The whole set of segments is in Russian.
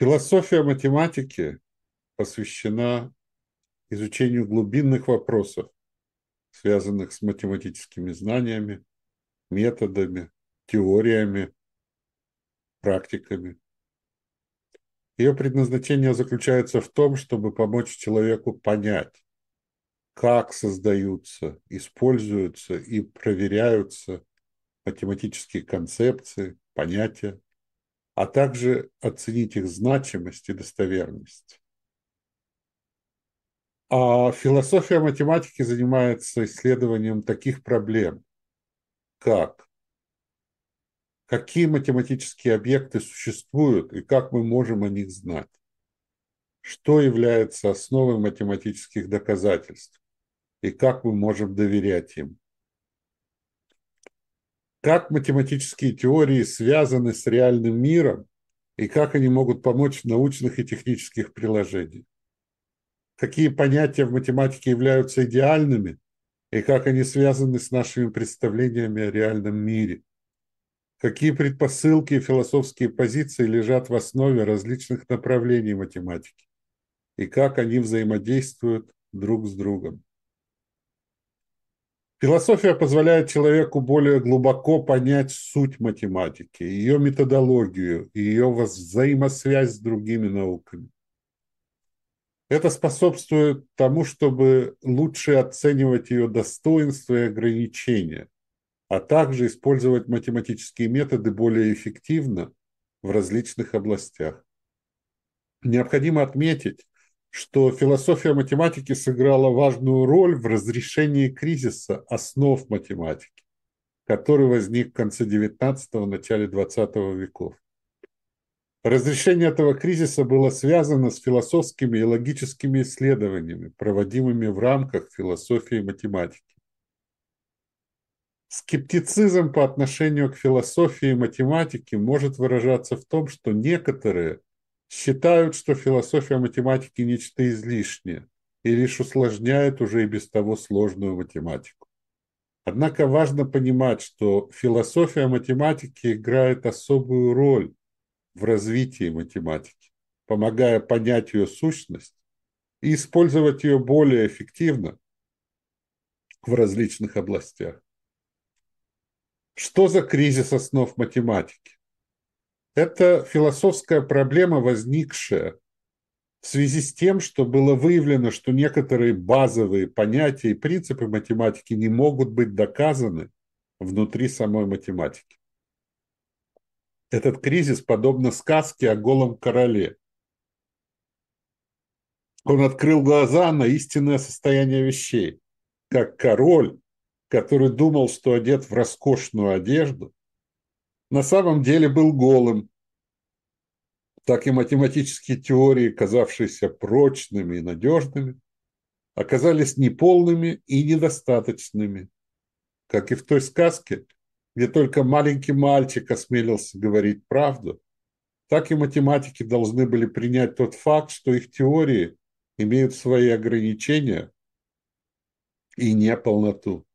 Философия математики посвящена изучению глубинных вопросов, связанных с математическими знаниями, методами, теориями, практиками. Ее предназначение заключается в том, чтобы помочь человеку понять, как создаются, используются и проверяются математические концепции, понятия, а также оценить их значимость и достоверность. А философия математики занимается исследованием таких проблем, как какие математические объекты существуют и как мы можем о них знать, что является основой математических доказательств и как мы можем доверять им, как математические теории связаны с реальным миром и как они могут помочь в научных и технических приложениях. Какие понятия в математике являются идеальными и как они связаны с нашими представлениями о реальном мире. Какие предпосылки и философские позиции лежат в основе различных направлений математики и как они взаимодействуют друг с другом. Философия позволяет человеку более глубоко понять суть математики, ее методологию ее взаимосвязь с другими науками. Это способствует тому, чтобы лучше оценивать ее достоинства и ограничения, а также использовать математические методы более эффективно в различных областях. Необходимо отметить, что философия математики сыграла важную роль в разрешении кризиса основ математики, который возник в конце XIX – начале XX веков. Разрешение этого кризиса было связано с философскими и логическими исследованиями, проводимыми в рамках философии математики. Скептицизм по отношению к философии и математике может выражаться в том, что некоторые считают, что философия математики – нечто излишнее и лишь усложняет уже и без того сложную математику. Однако важно понимать, что философия математики играет особую роль в развитии математики, помогая понять ее сущность и использовать ее более эффективно в различных областях. Что за кризис основ математики? Это философская проблема, возникшая в связи с тем, что было выявлено, что некоторые базовые понятия и принципы математики не могут быть доказаны внутри самой математики. Этот кризис подобно сказке о голом короле. Он открыл глаза на истинное состояние вещей, как король, который думал, что одет в роскошную одежду, на самом деле был голым. Так и математические теории, казавшиеся прочными и надежными, оказались неполными и недостаточными. Как и в той сказке, где только маленький мальчик осмелился говорить правду, так и математики должны были принять тот факт, что их теории имеют свои ограничения и неполноту.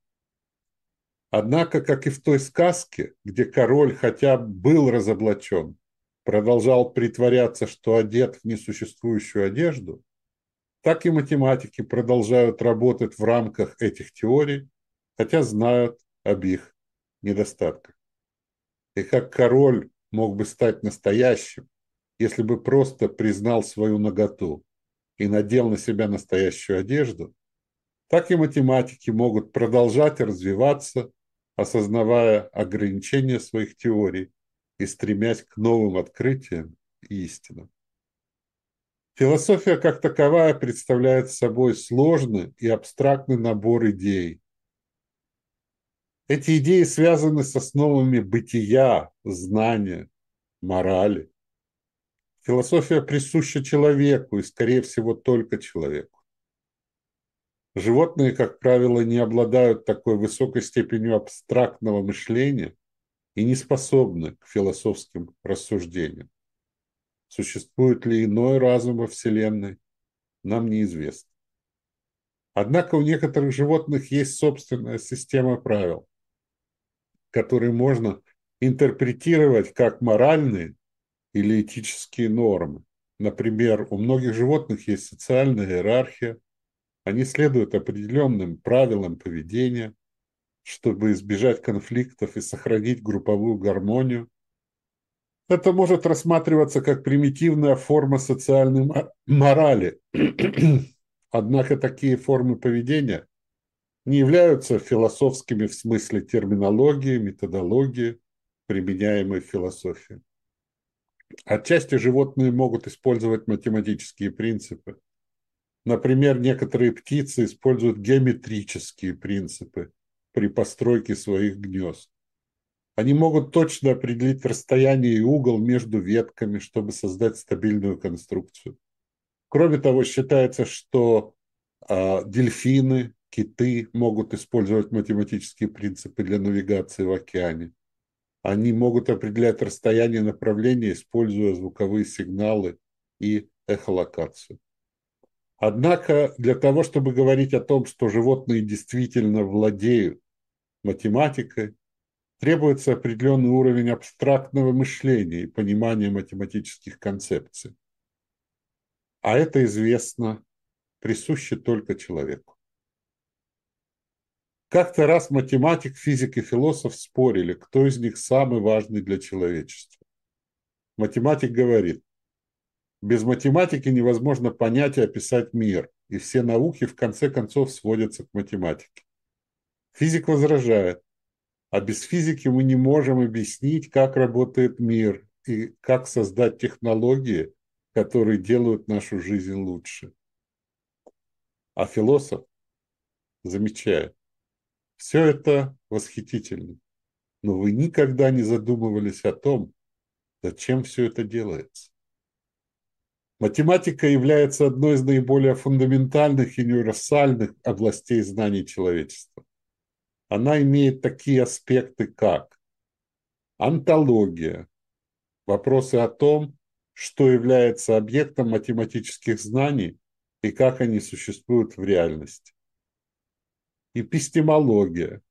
Однако, как и в той сказке, где король хотя был разоблачен, продолжал притворяться, что одет в несуществующую одежду, так и математики продолжают работать в рамках этих теорий, хотя знают об их недостатках. И как король мог бы стать настоящим, если бы просто признал свою наготу и надел на себя настоящую одежду, так и математики могут продолжать развиваться осознавая ограничения своих теорий и стремясь к новым открытиям и истинам. Философия как таковая представляет собой сложный и абстрактный набор идей. Эти идеи связаны с основами бытия, знания, морали. Философия присуща человеку и, скорее всего, только человеку. Животные, как правило, не обладают такой высокой степенью абстрактного мышления и не способны к философским рассуждениям. Существует ли иной разум во Вселенной, нам неизвестно. Однако у некоторых животных есть собственная система правил, которые можно интерпретировать как моральные или этические нормы, Например, у многих животных есть социальная иерархия, они следуют определенным правилам поведения, чтобы избежать конфликтов и сохранить групповую гармонию. Это может рассматриваться как примитивная форма социальной морали. Однако такие формы поведения не являются философскими в смысле терминологии, методологии, применяемой в философии. Отчасти животные могут использовать математические принципы. Например, некоторые птицы используют геометрические принципы при постройке своих гнезд. Они могут точно определить расстояние и угол между ветками, чтобы создать стабильную конструкцию. Кроме того, считается, что э, дельфины, киты могут использовать математические принципы для навигации в океане. Они могут определять расстояние и направление, используя звуковые сигналы и эхолокацию. Однако для того, чтобы говорить о том, что животные действительно владеют математикой, требуется определенный уровень абстрактного мышления и понимания математических концепций. А это известно, присуще только человеку. Как-то раз математик, физик и философ спорили, кто из них самый важный для человечества. Математик говорит, без математики невозможно понять и описать мир, и все науки в конце концов сводятся к математике. Физик возражает, а без физики мы не можем объяснить, как работает мир и как создать технологии, которые делают нашу жизнь лучше. А философ замечает, все это восхитительно, но вы никогда не задумывались о том, зачем все это делается. Математика является одной из наиболее фундаментальных и универсальных областей знаний человечества. Она имеет такие аспекты, как антология, вопросы о том, что является объектом математических знаний и как они существуют в реальности эпистемология,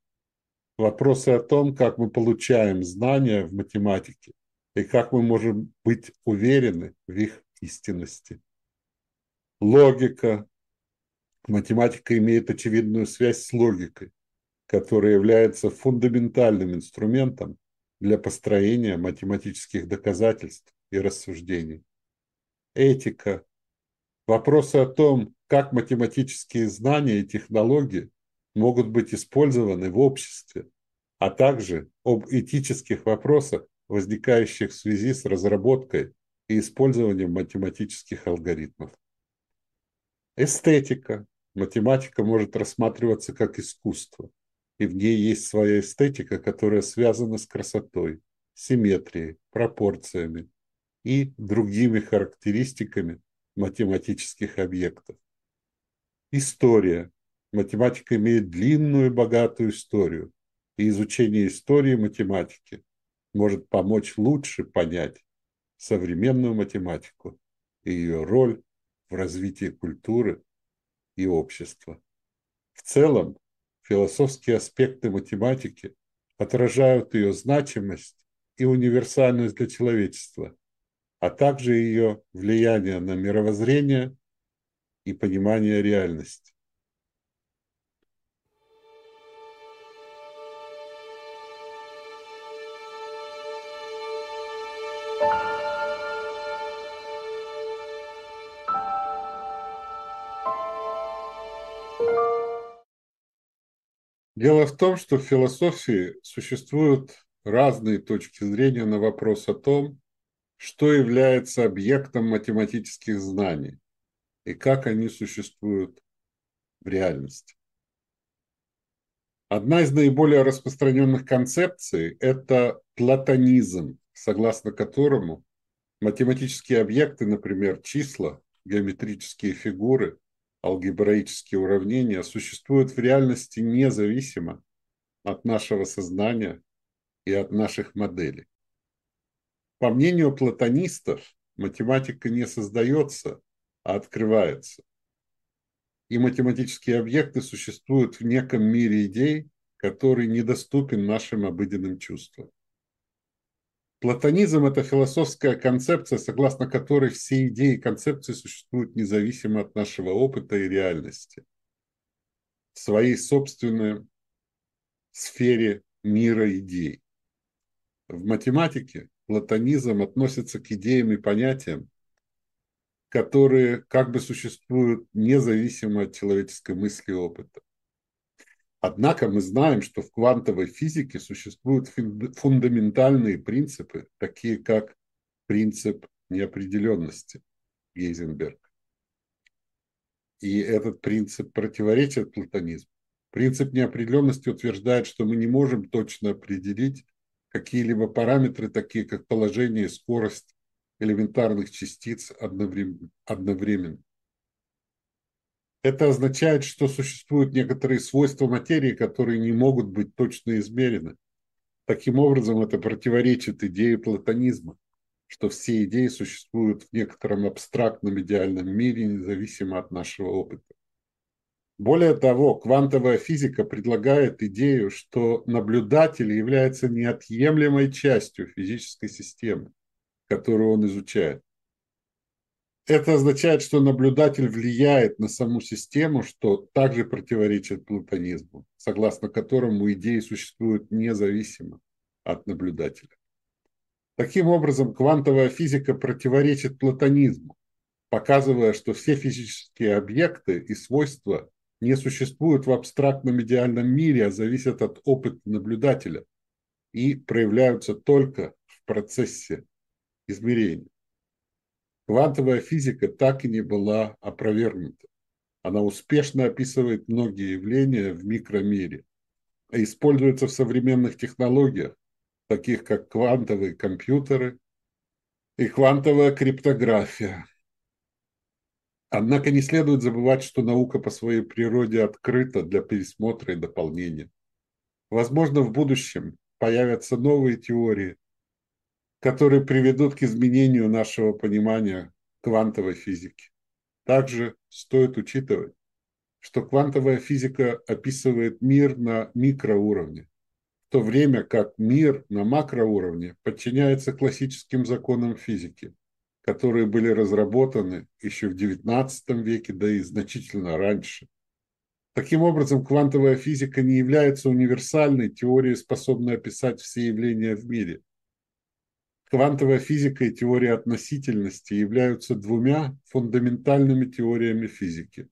вопросы о том, как мы получаем знания в математике и как мы можем быть уверены в их истинности. Логика. Математика имеет очевидную связь с логикой, которая является фундаментальным инструментом для построения математических доказательств и рассуждений. Этика. Вопросы о том, как математические знания и технологии могут быть использованы в обществе, а также об этических вопросах, возникающих в связи с разработкой и использованием математических алгоритмов. Эстетика. Математика может рассматриваться как искусство, и в ней есть своя эстетика, которая связана с красотой, симметрией, пропорциями и другими характеристиками математических объектов. История математика имеет длинную и богатую историю, и изучение истории математики может помочь лучше понять современную математику и ее роль в развитии культуры и общества. В целом, философские аспекты математики отражают ее значимость и универсальность для человечества, а также ее влияние на мировоззрение и понимание реальности. Дело в том, что в философии существуют разные точки зрения на вопрос о том, что является объектом математических знаний и как они существуют в реальности. Одна из наиболее распространенных концепций – это платонизм, согласно которому математические объекты, например, числа, геометрические фигуры, алгебраические уравнения существуют в реальности независимо от нашего сознания и от наших моделей. По мнению платонистов, математика не создается, а открывается. И математические объекты существуют в неком мире идей, который недоступен нашим обыденным чувствам. Платонизм – это философская концепция, согласно которой все идеи и концепции существуют независимо от нашего опыта и реальности. В своей собственной сфере мира идей. В математике платонизм относится к идеям и понятиям, которые как бы существуют независимо от человеческой мысли и опыта. Однако мы знаем, что в квантовой физике существуют фундаментальные принципы, такие как принцип неопределенности Гейзенберг. И этот принцип противоречит платонизму. Принцип неопределенности утверждает, что мы не можем точно определить какие-либо параметры, такие как положение и скорость элементарных частиц одновременно. Это означает, что существуют некоторые свойства материи, которые не могут быть точно измерены. Таким образом, это противоречит идее платонизма, что все идеи существуют в некотором абстрактном идеальном мире, независимо от нашего опыта. Более того, квантовая физика предлагает идею, что наблюдатель является неотъемлемой частью физической системы, которую он изучает. Это означает, что наблюдатель влияет на саму систему, что также противоречит платонизму, согласно которому идеи существуют независимо от наблюдателя. Таким образом, квантовая физика противоречит платонизму, показывая, что все физические объекты и свойства не существуют в абстрактном идеальном мире, а зависят от опыта наблюдателя и проявляются только в процессе измерения. Квантовая физика так и не была опровергнута. Она успешно описывает многие явления в микромире, а используется в современных технологиях, таких как квантовые компьютеры и квантовая криптография. Однако не следует забывать, что наука по своей природе открыта для пересмотра и дополнения. Возможно, в будущем появятся новые теории, которые приведут к изменению нашего понимания квантовой физики. Также стоит учитывать, что квантовая физика описывает мир на микроуровне, в то время как мир на макроуровне подчиняется классическим законам физики, которые были разработаны еще в XIX веке, да и значительно раньше. Таким образом, квантовая физика не является универсальной теорией, способной описать все явления в мире – Квантовая физика и теория относительности являются двумя фундаментальными теориями физики,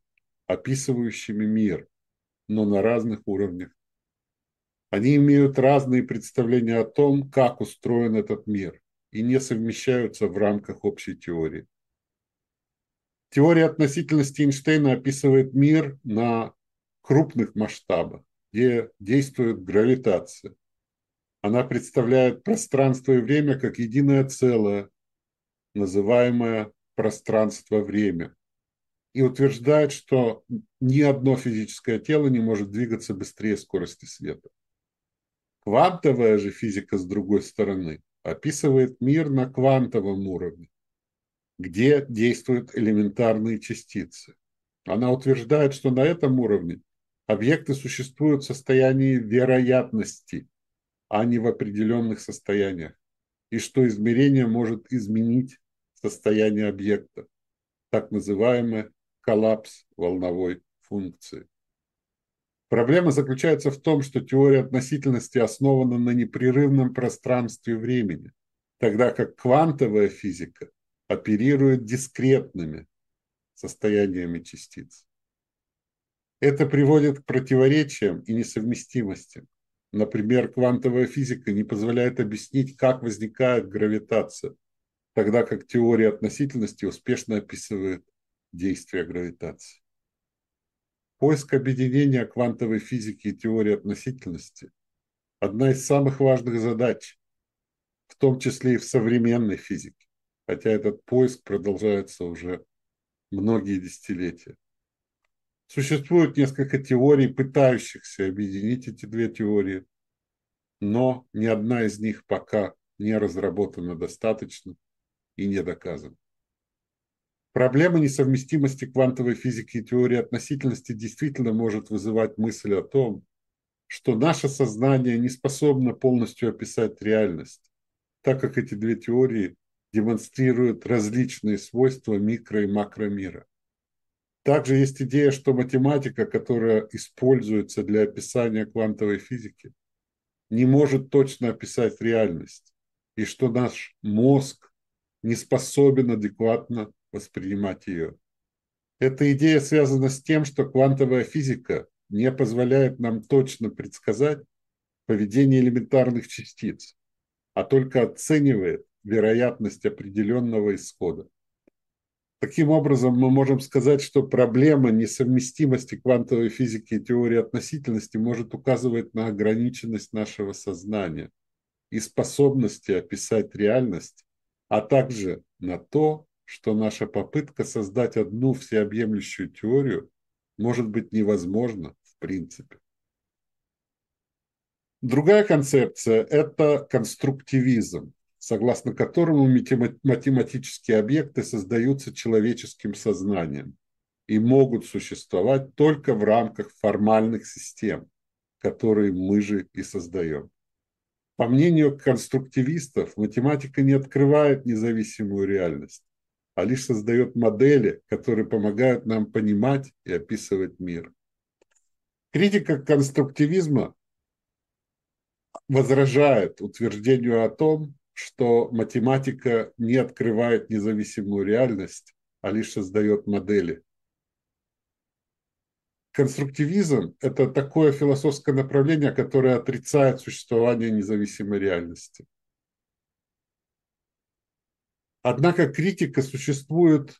описывающими мир, но на разных уровнях. Они имеют разные представления о том, как устроен этот мир, и не совмещаются в рамках общей теории. Теория относительности Эйнштейна описывает мир на крупных масштабах, где действует гравитация, она представляет пространство и время как единое целое, называемое пространство-время, и утверждает, что ни одно физическое тело не может двигаться быстрее скорости света. Квантовая же физика, с другой стороны, описывает мир на квантовом уровне, где действуют элементарные частицы. Она утверждает, что на этом уровне объекты существуют в состоянии вероятности, а не в определенных состояниях, и что измерение может изменить состояние объекта, так называемый коллапс волновой функции. Проблема заключается в том, что теория относительности основана на непрерывном пространстве времени, тогда как квантовая физика оперирует дискретными состояниями частиц. Это приводит к противоречиям и несовместимостям, Например, квантовая физика не позволяет объяснить, как возникает гравитация, тогда как теория относительности успешно описывает действия гравитации. Поиск объединения квантовой физики и теории относительности – одна из самых важных задач, в том числе и в современной физике, хотя этот поиск продолжается уже многие десятилетия. Существует несколько теорий, пытающихся объединить эти две теории, но ни одна из них пока не разработана достаточно и не доказана. Проблема несовместимости квантовой физики и теории относительности действительно может вызывать мысль о том, что наше сознание не способно полностью описать реальность, так как эти две теории демонстрируют различные свойства микро- и макромира. Также есть идея, что математика, которая используется для описания квантовой физики, не может точно описать реальность, и что наш мозг не способен адекватно воспринимать ее. Эта идея связана с тем, что квантовая физика не позволяет нам точно предсказать поведение элементарных частиц, а только оценивает вероятность определенного исхода. Таким образом, мы можем сказать, что проблема несовместимости квантовой физики и теории относительности может указывать на ограниченность нашего сознания и способности описать реальность, а также на то, что наша попытка создать одну всеобъемлющую теорию может быть невозможна в принципе. Другая концепция – это конструктивизм, согласно которому математические объекты создаются человеческим сознанием и могут существовать только в рамках формальных систем, которые мы же и создаем. По мнению конструктивистов, математика не открывает независимую реальность, а лишь создает модели, которые помогают нам понимать и описывать мир. Критика конструктивизма возражает утверждению о том, что математика не открывает независимую реальность, а лишь создает модели. Конструктивизм – это такое философское направление, которое отрицает существование независимой реальности. Однако критика существует,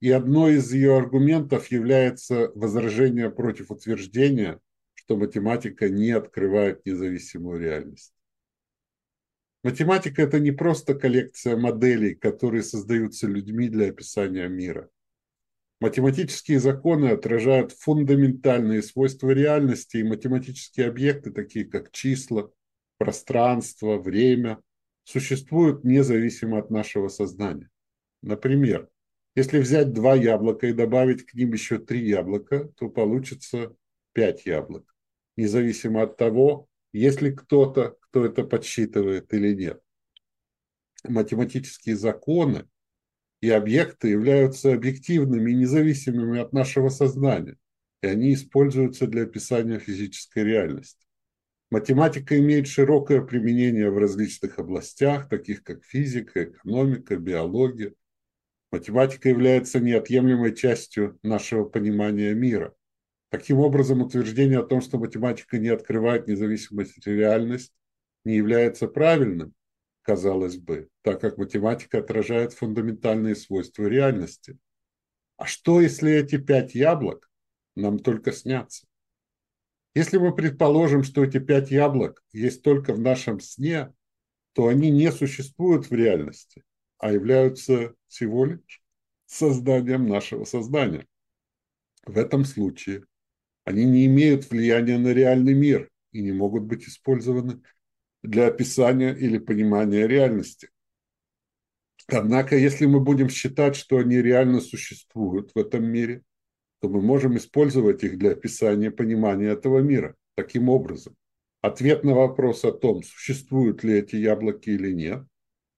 и одной из ее аргументов является возражение против утверждения, что математика не открывает независимую реальность. Математика – это не просто коллекция моделей, которые создаются людьми для описания мира. Математические законы отражают фундаментальные свойства реальности, и математические объекты, такие как числа, пространство, время, существуют независимо от нашего сознания. Например, если взять два яблока и добавить к ним еще три яблока, то получится пять яблок, независимо от того, есть ли кто-то, кто это подсчитывает или нет. Математические законы и объекты являются объективными и независимыми от нашего сознания, и они используются для описания физической реальности. Математика имеет широкое применение в различных областях, таких как физика, экономика, биология. Математика является неотъемлемой частью нашего понимания мира. Таким образом, утверждение о том, что математика не открывает независимость и реальность, не является правильным, казалось бы, так как математика отражает фундаментальные свойства реальности. А что, если эти пять яблок нам только снятся? Если мы предположим, что эти пять яблок есть только в нашем сне, то они не существуют в реальности, а являются всего лишь созданием нашего сознания. В этом случае они не имеют влияния на реальный мир и не могут быть использованы для описания или понимания реальности. Однако, если мы будем считать, что они реально существуют в этом мире, то мы можем использовать их для описания понимания этого мира. Таким образом, ответ на вопрос о том, существуют ли эти яблоки или нет,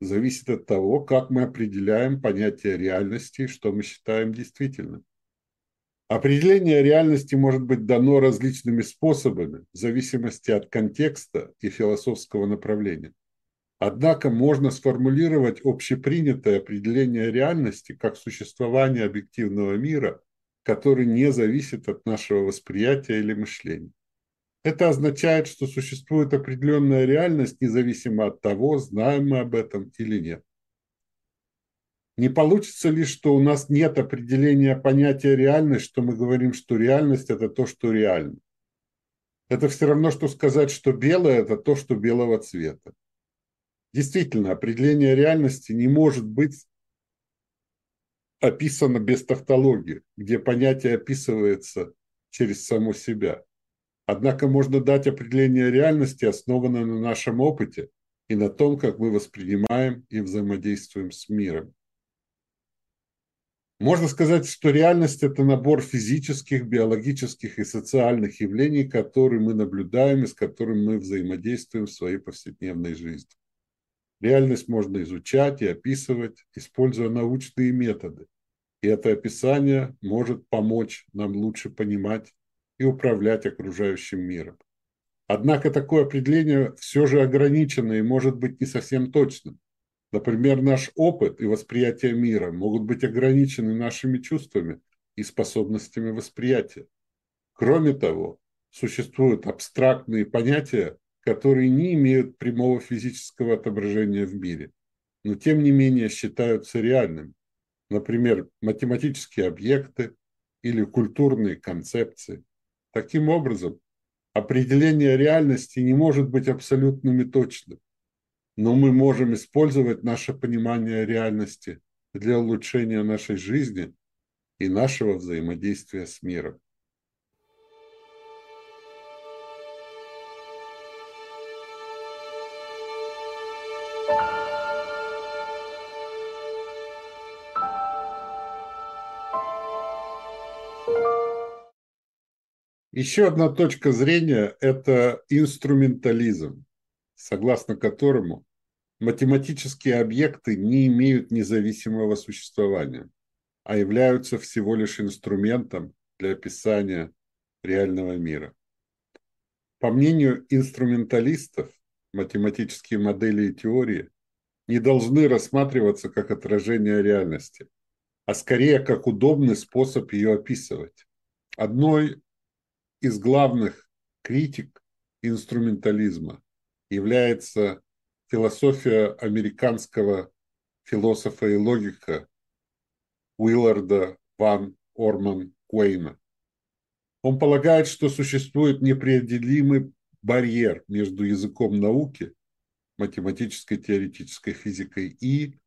зависит от того, как мы определяем понятие реальности и что мы считаем действительным. Определение реальности может быть дано различными способами в зависимости от контекста и философского направления. Однако можно сформулировать общепринятое определение реальности как существование объективного мира, который не зависит от нашего восприятия или мышления. Это означает, что существует определенная реальность, независимо от того, знаем мы об этом или нет. Не получится ли, что у нас нет определения понятия реальность, что мы говорим, что реальность – это то, что реально? Это все равно, что сказать, что белое – это то, что белого цвета. Действительно, определение реальности не может быть описано без тавтологии, где понятие описывается через само себя. Однако можно дать определение реальности, основанное на нашем опыте и на том, как мы воспринимаем и взаимодействуем с миром. Можно сказать, что реальность – это набор физических, биологических и социальных явлений, которые мы наблюдаем и с которыми мы взаимодействуем в своей повседневной жизни. Реальность можно изучать и описывать, используя научные методы. И это описание может помочь нам лучше понимать и управлять окружающим миром. Однако такое определение все же ограничено и может быть не совсем точным. Например, наш опыт и восприятие мира могут быть ограничены нашими чувствами и способностями восприятия. Кроме того, существуют абстрактные понятия, которые не имеют прямого физического отображения в мире, но тем не менее считаются реальными. Например, математические объекты или культурные концепции. Таким образом, определение реальности не может быть абсолютным и точным, но мы можем использовать наше понимание реальности для улучшения нашей жизни и нашего взаимодействия с миром. Еще одна точка зрения – это инструментализм, согласно которому математические объекты не имеют независимого существования, а являются всего лишь инструментом для описания реального мира. По мнению инструменталистов, математические модели и теории не должны рассматриваться как отражение реальности, а скорее как удобный способ ее описывать. Одной из главных критик инструментализма является философия американского философа и логика Уилларда Ван Орман Куэйна. Он полагает, что существует непреодолимый барьер между языком науки, математической теоретической физикой и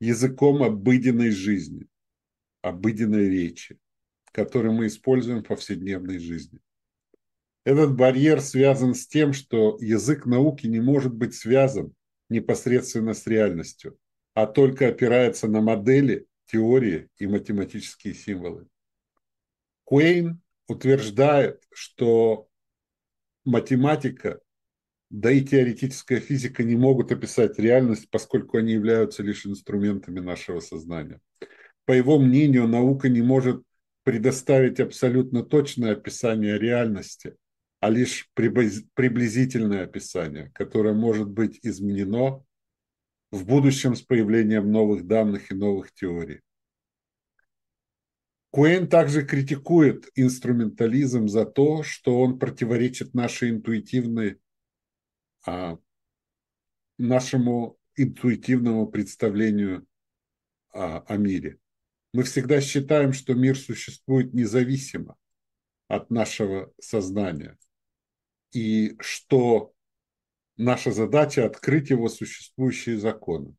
языком обыденной жизни, обыденной речи, который мы используем в повседневной жизни. Этот барьер связан с тем, что язык науки не может быть связан непосредственно с реальностью, а только опирается на модели, теории и математические символы. Куэйн утверждает, что математика, да и теоретическая физика не могут описать реальность, поскольку они являются лишь инструментами нашего сознания. По его мнению, наука не может предоставить абсолютно точное описание реальности, а лишь приблизительное описание, которое может быть изменено в будущем с появлением новых данных и новых теорий. Куэн также критикует инструментализм за то, что он противоречит нашей интуитивной, а, нашему интуитивному представлению а, о мире. Мы всегда считаем, что мир существует независимо от нашего сознания и что наша задача открыть его существующие законы.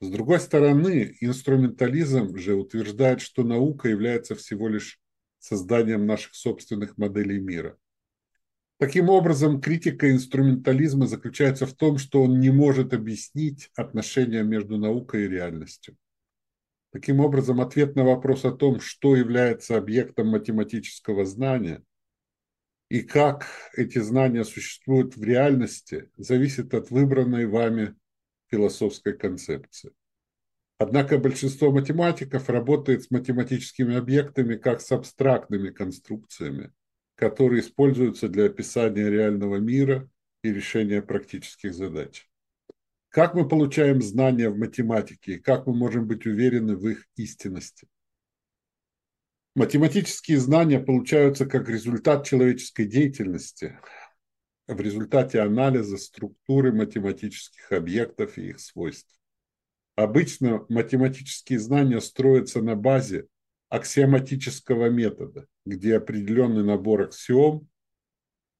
С другой стороны, инструментализм же утверждает, что наука является всего лишь созданием наших собственных моделей мира. Таким образом, критика инструментализма заключается в том, что он не может объяснить отношения между наукой и реальностью. Таким образом, ответ на вопрос о том, что является объектом математического знания, и как эти знания существуют в реальности, зависит от выбранной вами философской концепции. Однако большинство математиков работает с математическими объектами как с абстрактными конструкциями, которые используются для описания реального мира и решения практических задач. Как мы получаем знания в математике и как мы можем быть уверены в их истинности? Математические знания получаются как результат человеческой деятельности в результате анализа структуры математических объектов и их свойств. Обычно математические знания строятся на базе аксиоматического метода, где определенный набор аксиом,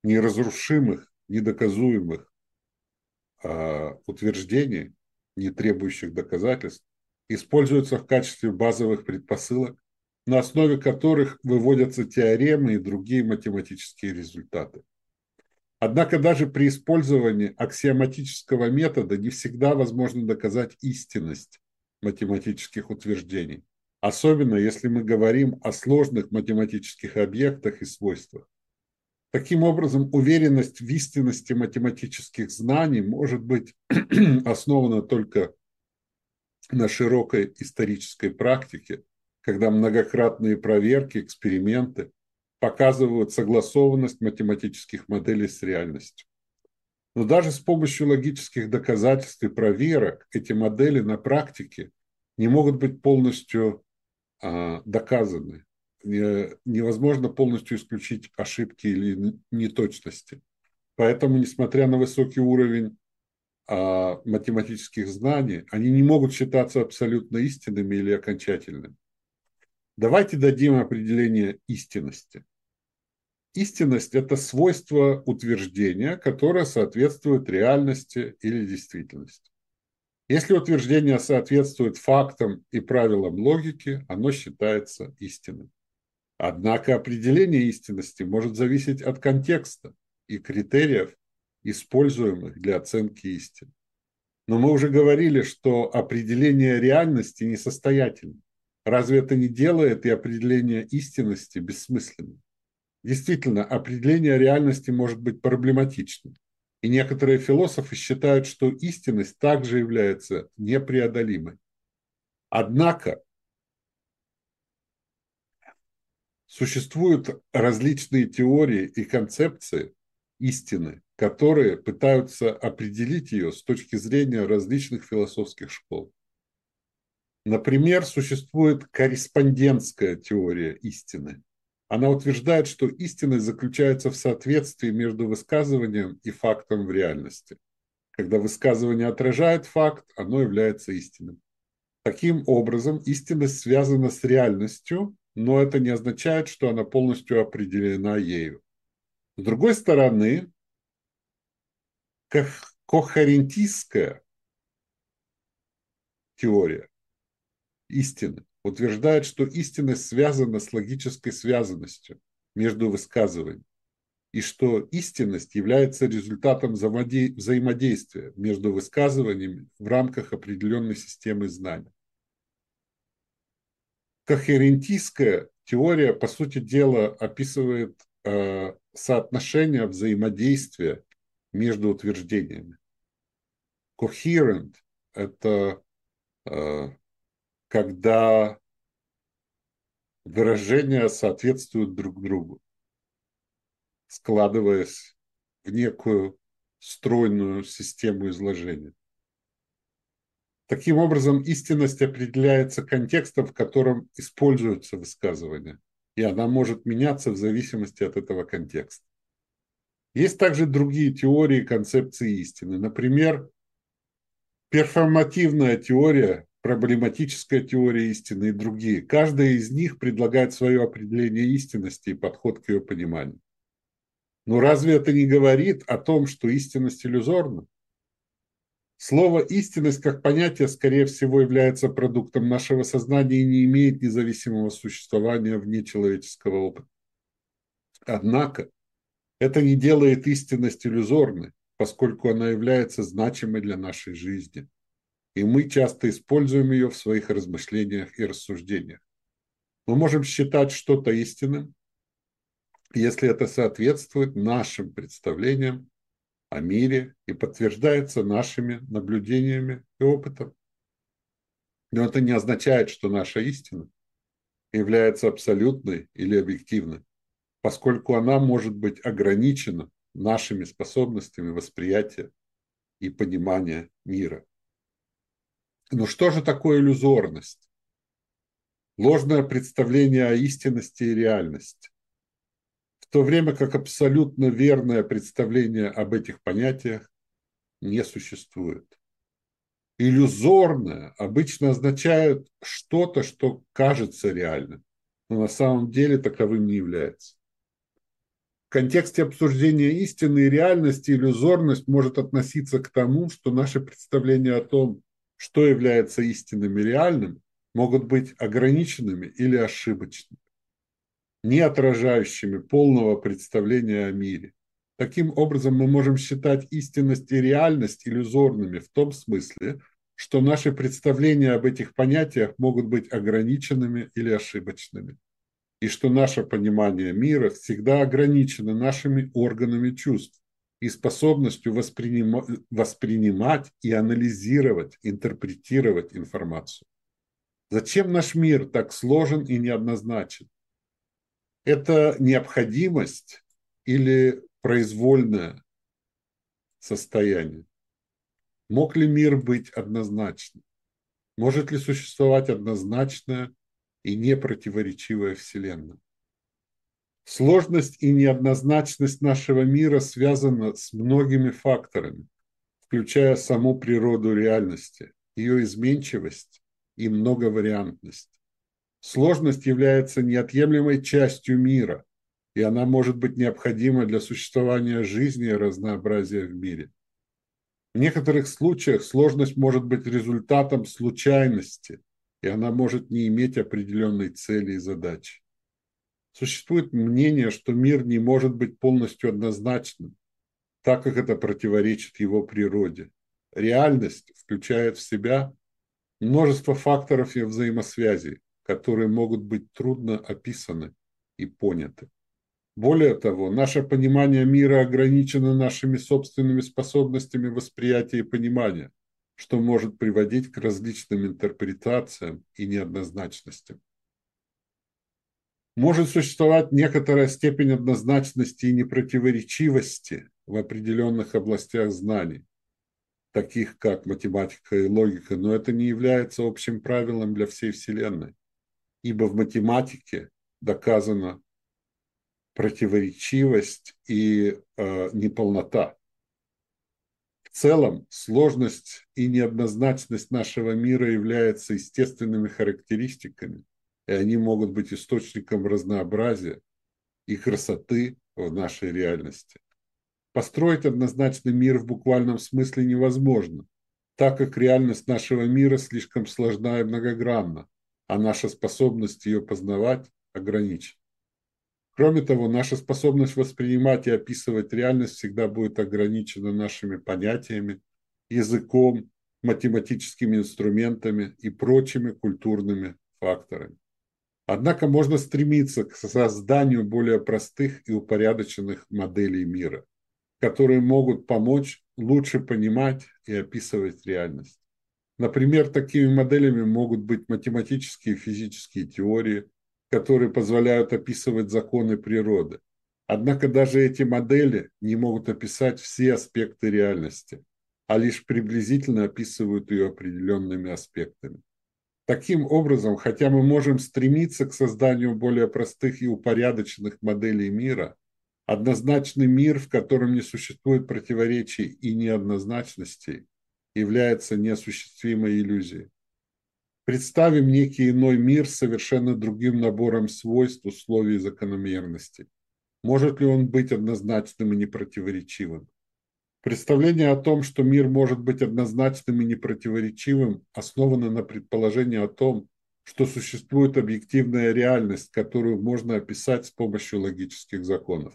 неразрушимых, недоказуемых а, утверждений, не требующих доказательств, используются в качестве базовых предпосылок на основе которых выводятся теоремы и другие математические результаты. Однако даже при использовании аксиоматического метода не всегда возможно доказать истинность математических утверждений, особенно если мы говорим о сложных математических объектах и свойствах. Таким образом, уверенность в истинности математических знаний может быть основана только на широкой исторической практике, когда многократные проверки, эксперименты показывают согласованность математических моделей с реальностью. Но даже с помощью логических доказательств и проверок эти модели на практике не могут быть полностью а, доказаны. Не, невозможно полностью исключить ошибки или неточности. Поэтому, несмотря на высокий уровень а, математических знаний, они не могут считаться абсолютно истинными или окончательными. Давайте дадим определение истинности. Истинность – это свойство утверждения, которое соответствует реальности или действительности. Если утверждение соответствует фактам и правилам логики, оно считается истинным. Однако определение истинности может зависеть от контекста и критериев, используемых для оценки истины. Но мы уже говорили, что определение реальности несостоятельно. Разве это не делает и определение истинности бессмысленным? Действительно, определение реальности может быть проблематичным. И некоторые философы считают, что истинность также является непреодолимой. Однако существуют различные теории и концепции истины, которые пытаются определить ее с точки зрения различных философских школ. Например, существует корреспондентская теория истины. Она утверждает, что истинность заключается в соответствии между высказыванием и фактом в реальности. Когда высказывание отражает факт, оно является истинным. Таким образом, истинность связана с реальностью, но это не означает, что она полностью определена ею. С другой стороны, кохерентистская теория истины утверждает, что истинность связана с логической связанностью между высказываниями, и что истинность является результатом взаимодействия между высказываниями в рамках определенной системы знаний. Кохерентистская теория, по сути дела, описывает э, соотношение взаимодействия между утверждениями. Coherent – это э, когда выражения соответствуют друг другу, складываясь в некую стройную систему изложения. Таким образом, истинность определяется контекстом, в котором используются высказывания, и она может меняться в зависимости от этого контекста. Есть также другие теории концепции истины. Например, перформативная теория проблематическая теория истины и другие. Каждая из них предлагает свое определение истинности и подход к ее пониманию. Но разве это не говорит о том, что истинность иллюзорна? Слово «истинность» как понятие, скорее всего, является продуктом нашего сознания и не имеет независимого существования вне человеческого опыта. Однако это не делает истинность иллюзорной, поскольку она является значимой для нашей жизни – и мы часто используем ее в своих размышлениях и рассуждениях. Мы можем считать что-то истинным, если это соответствует нашим представлениям о мире и подтверждается нашими наблюдениями и опытом. Но это не означает, что наша истина является абсолютной или объективной, поскольку она может быть ограничена нашими способностями восприятия и понимания мира. Но что же такое иллюзорность? Ложное представление о истинности и реальности. В то время как абсолютно верное представление об этих понятиях не существует. Иллюзорное обычно означает что-то, что кажется реальным, но на самом деле таковым не является. В контексте обсуждения истины и реальности иллюзорность может относиться к тому, что наше представление о том, что является истинным и реальным, могут быть ограниченными или ошибочными, не отражающими полного представления о мире. Таким образом, мы можем считать истинность и реальность иллюзорными в том смысле, что наши представления об этих понятиях могут быть ограниченными или ошибочными. и что наше понимание мира всегда ограничено нашими органами чувств и способностью воспринимать, воспринимать и анализировать, интерпретировать информацию. Зачем наш мир так сложен и неоднозначен? Это необходимость или произвольное состояние? Мог ли мир быть однозначным? Может ли существовать однозначная и непротиворечивая Вселенная? Сложность и неоднозначность нашего мира связана с многими факторами, включая саму природу реальности, ее изменчивость и многовариантность. Сложность является неотъемлемой частью мира, и она может быть необходима для существования жизни и разнообразия в мире. В некоторых случаях сложность может быть результатом случайности, и она может не иметь определенной цели и задачи. Существует мнение, что мир не может быть полностью однозначным, так как это противоречит его природе. Реальность включает в себя множество факторов и взаимосвязей, которые могут быть трудно описаны и поняты. Более того, наше понимание мира ограничено нашими собственными способностями восприятия и понимания, что может приводить к различным интерпретациям и неоднозначностям. Может существовать некоторая степень однозначности и непротиворечивости в определенных областях знаний, таких как математика и логика, но это не является общим правилом для всей Вселенной, ибо в математике доказана противоречивость и э, неполнота. В целом, сложность и неоднозначность нашего мира являются естественными характеристиками, и они могут быть источником разнообразия и красоты в нашей реальности. Построить однозначный мир в буквальном смысле невозможно, так как реальность нашего мира слишком сложна и многогранна, а наша способность ее познавать ограничена. Кроме того, наша способность воспринимать и описывать реальность всегда будет ограничена нашими понятиями, языком, математическими инструментами и прочими культурными факторами. Однако можно стремиться к созданию более простых и упорядоченных моделей мира, которые могут помочь лучше понимать и описывать реальность. Например, такими моделями могут быть математические и физические теории, которые позволяют описывать законы природы. Однако даже эти модели не могут описать все аспекты реальности, а лишь приблизительно описывают ее определенными аспектами. Таким образом, хотя мы можем стремиться к созданию более простых и упорядоченных моделей мира, однозначный мир, в котором не существует противоречий и неоднозначностей, является неосуществимой иллюзией. Представим некий иной мир с совершенно другим набором свойств, условий и закономерностей. Может ли он быть однозначным и непротиворечивым? Представление о том, что мир может быть однозначным и непротиворечивым, основано на предположении о том, что существует объективная реальность, которую можно описать с помощью логических законов.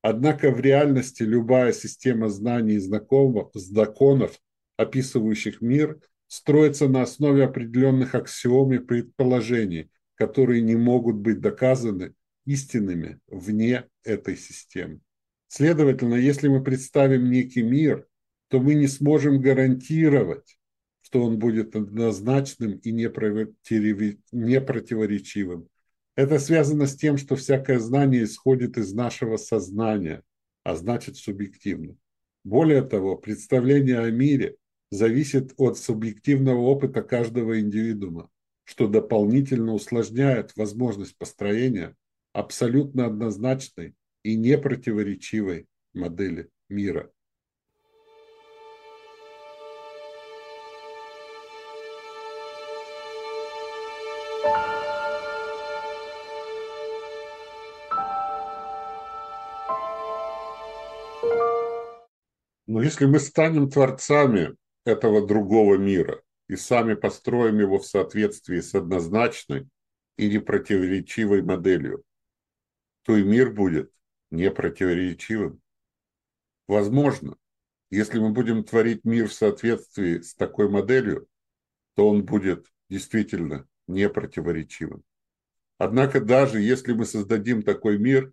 Однако в реальности любая система знаний и знакомых, законов, описывающих мир, строится на основе определенных аксиом и предположений, которые не могут быть доказаны истинными вне этой системы. Следовательно, если мы представим некий мир, то мы не сможем гарантировать, что он будет однозначным и непротиворечивым. Это связано с тем, что всякое знание исходит из нашего сознания, а значит субъективно. Более того, представление о мире зависит от субъективного опыта каждого индивидуума, что дополнительно усложняет возможность построения абсолютно однозначной и непротиворечивой модели мира. Но если мы станем творцами этого другого мира и сами построим его в соответствии с однозначной и непротиворечивой моделью, то и мир будет непротиворечивым. Возможно, если мы будем творить мир в соответствии с такой моделью, то он будет действительно непротиворечивым. Однако даже если мы создадим такой мир,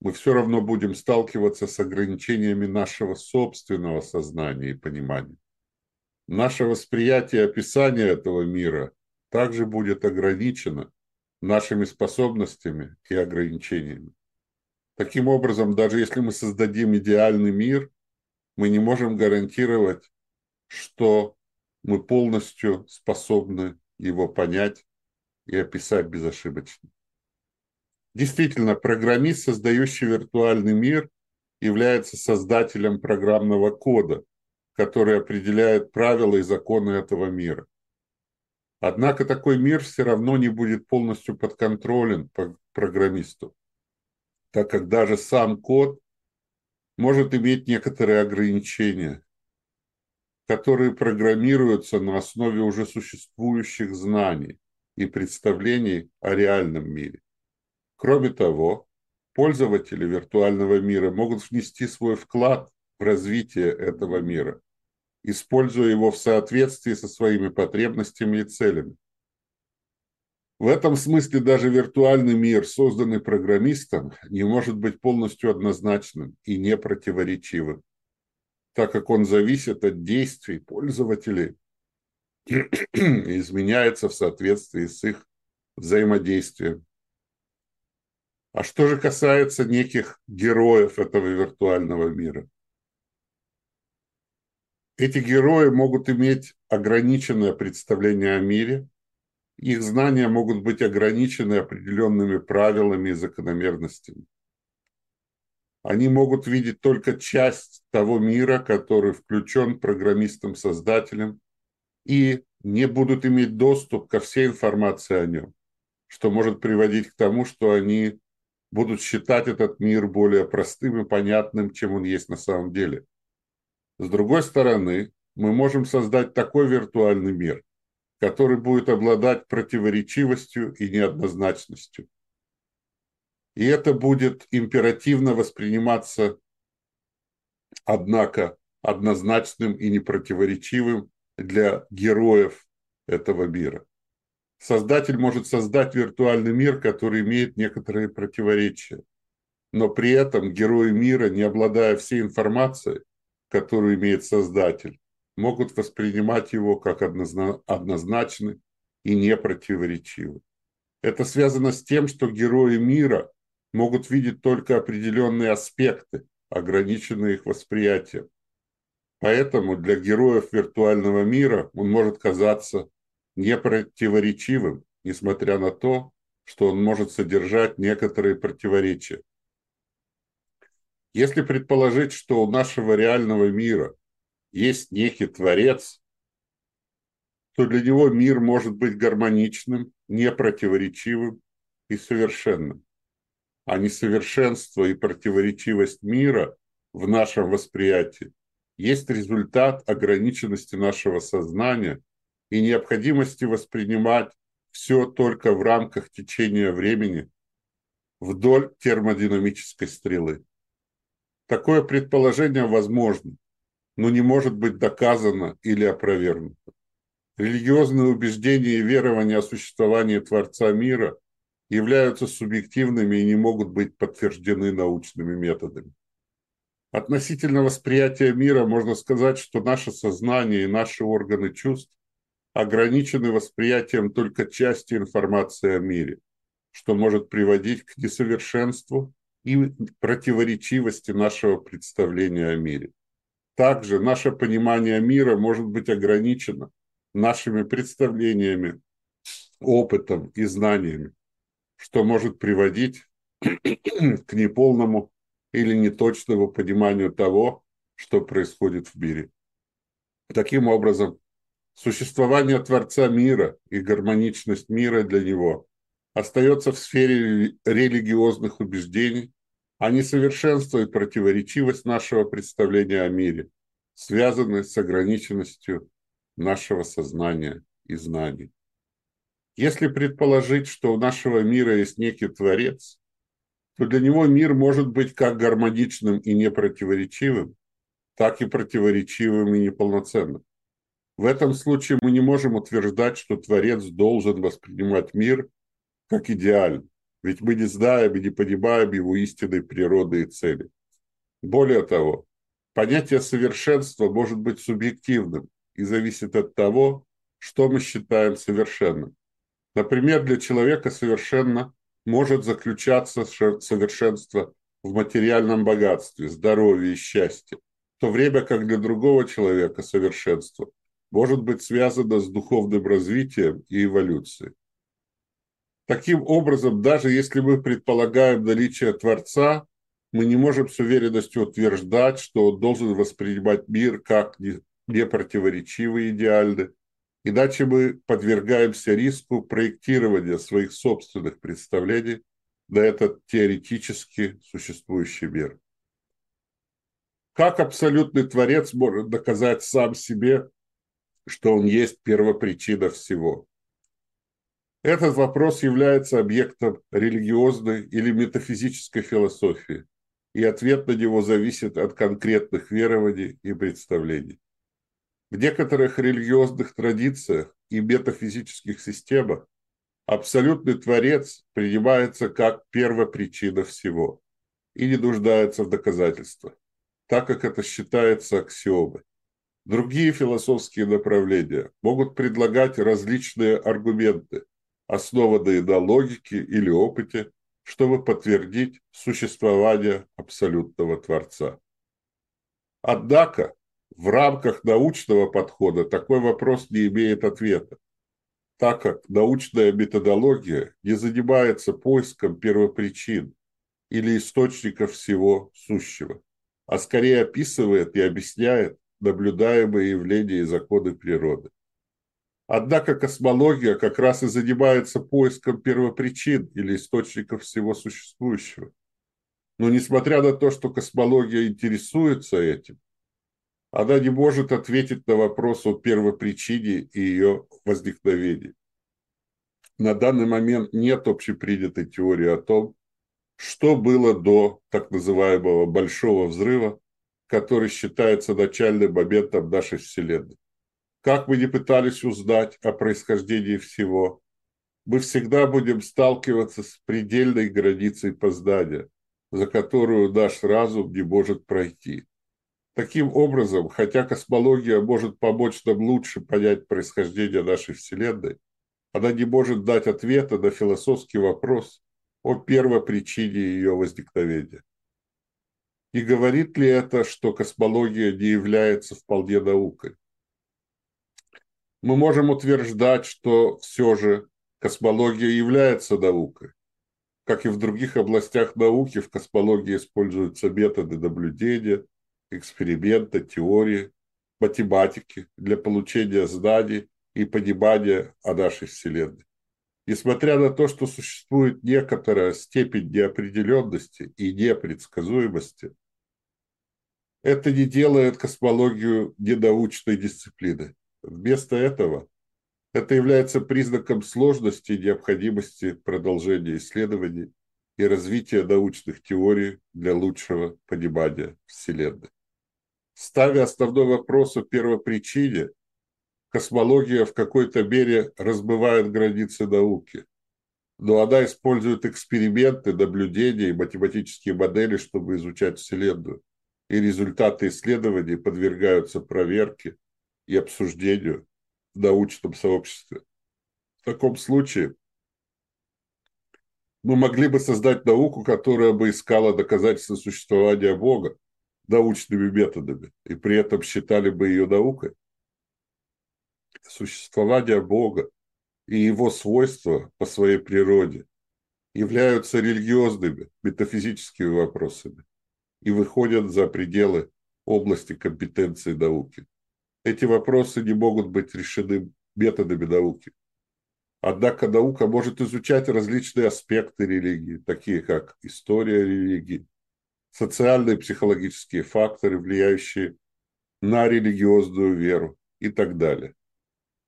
мы все равно будем сталкиваться с ограничениями нашего собственного сознания и понимания. Наше восприятие и описание этого мира также будет ограничено нашими способностями и ограничениями. Таким образом, даже если мы создадим идеальный мир, мы не можем гарантировать, что мы полностью способны его понять и описать безошибочно. Действительно, программист, создающий виртуальный мир, является создателем программного кода, который определяет правила и законы этого мира. Однако такой мир все равно не будет полностью подконтролен программисту, так как даже сам код может иметь некоторые ограничения, которые программируются на основе уже существующих знаний и представлений о реальном мире. Кроме того, пользователи виртуального мира могут внести свой вклад в развитие этого мира, используя его в соответствии со своими потребностями и целями. В этом смысле даже виртуальный мир, созданный программистом, не может быть полностью однозначным и непротиворечивым, так как он зависит от действий пользователей и изменяется в соответствии с их взаимодействием. А что же касается неких героев этого виртуального мира? Эти герои могут иметь ограниченное представление о мире, их знания могут быть ограничены определенными правилами и закономерностями. Они могут видеть только часть того мира, который включен программистом-создателем, и не будут иметь доступ ко всей информации о нем, что может приводить к тому, что они будут считать этот мир более простым и понятным, чем он есть на самом деле. С другой стороны, мы можем создать такой виртуальный мир, который будет обладать противоречивостью и неоднозначностью. И это будет императивно восприниматься, однако, однозначным и непротиворечивым для героев этого мира. Создатель может создать виртуальный мир, который имеет некоторые противоречия. Но при этом герои мира, не обладая всей информацией, которую имеет создатель, могут воспринимать его как однозначный и непротиворечивый. Это связано с тем, что герои мира могут видеть только определенные аспекты, ограниченные их восприятием. Поэтому для героев виртуального мира он может казаться непротиворечивым, несмотря на то, что он может содержать некоторые противоречия. Если предположить, что у нашего реального мира есть некий творец, то для него мир может быть гармоничным, непротиворечивым и совершенным. А несовершенство и противоречивость мира в нашем восприятии есть результат ограниченности нашего сознания и необходимости воспринимать все только в рамках течения времени вдоль термодинамической стрелы. Такое предположение возможно, но не может быть доказано или опровергнуто. Религиозные убеждения и верования о существовании Творца мира являются субъективными и не могут быть подтверждены научными методами. Относительно восприятия мира можно сказать, что наше сознание и наши органы чувств ограничены восприятием только части информации о мире, что может приводить к несовершенству и противоречивости нашего представления о мире. Также наше понимание мира может быть ограничено нашими представлениями, опытом и знаниями, что может приводить к неполному или неточному пониманию того, что происходит в мире. Таким образом, Существование Творца мира и гармоничность мира для него остается в сфере религиозных убеждений, а несовершенство и противоречивость нашего представления о мире связаны с ограниченностью нашего сознания и знаний. Если предположить, что у нашего мира есть некий Творец, то для него мир может быть как гармоничным и непротиворечивым, так и противоречивым и неполноценным. В этом случае мы не можем утверждать, что Творец должен воспринимать мир как идеален, ведь мы не знаем и не понимаем его истинной природы и цели. Более того, понятие совершенства может быть субъективным и зависит от того, что мы считаем совершенным. Например, для человека совершенно может заключаться совершенство в материальном богатстве, здоровье и счастье, в то время как для другого человека совершенство может быть связано с духовным развитием и эволюцией. Таким образом, даже если мы предполагаем наличие Творца, мы не можем с уверенностью утверждать, что он должен воспринимать мир как непротиворечивый идеальный, иначе мы подвергаемся риску проектирования своих собственных представлений на этот теоретически существующий мир. Как абсолютный Творец может доказать сам себе, что он есть первопричина всего? Этот вопрос является объектом религиозной или метафизической философии, и ответ на него зависит от конкретных верований и представлений. В некоторых религиозных традициях и метафизических системах абсолютный Творец принимается как первопричина всего и не нуждается в доказательствах, так как это считается аксиомой. Другие философские направления могут предлагать различные аргументы, основанные на логике или опыте, чтобы подтвердить существование абсолютного Творца. Однако в рамках научного подхода такой вопрос не имеет ответа, так как научная методология не занимается поиском первопричин или источников всего сущего, а скорее описывает и объясняет наблюдаемые явления и законы природы. Однако космология как раз и занимается поиском первопричин или источников всего существующего. Но несмотря на то, что космология интересуется этим, она не может ответить на вопрос о первопричине и ее возникновении. На данный момент нет общепринятой теории о том, что было до так называемого Большого взрыва, который считается начальным моментом нашей Вселенной. Как мы не пытались узнать о происхождении всего, мы всегда будем сталкиваться с предельной границей познания, за которую наш разум не может пройти. Таким образом, хотя космология может помочь нам лучше понять происхождение нашей Вселенной, она не может дать ответа на философский вопрос о первопричине ее возникновения. И говорит ли это, что космология не является вполне наукой? Мы можем утверждать, что все же космология является наукой. Как и в других областях науки, в космологии используются методы наблюдения, эксперимента, теории, математики для получения знаний и понимания о нашей Вселенной. Несмотря на то, что существует некоторая степень неопределенности и непредсказуемости, это не делает космологию ненаучной дисциплиной. Вместо этого это является признаком сложности и необходимости продолжения исследований и развития научных теорий для лучшего понимания Вселенной. Ставя основной вопрос о первопричине, космология в какой-то мере разбывает границы науки, но она использует эксперименты, наблюдения и математические модели, чтобы изучать Вселенную, и результаты исследований подвергаются проверке – и обсуждению в научном сообществе. В таком случае мы могли бы создать науку, которая бы искала доказательства существования Бога научными методами, и при этом считали бы ее наукой. Существование Бога и его свойства по своей природе являются религиозными, метафизическими вопросами и выходят за пределы области компетенции науки эти вопросы не могут быть решены методами науки. Однако наука может изучать различные аспекты религии, такие как история религии, социальные и психологические факторы, влияющие на религиозную веру и так далее.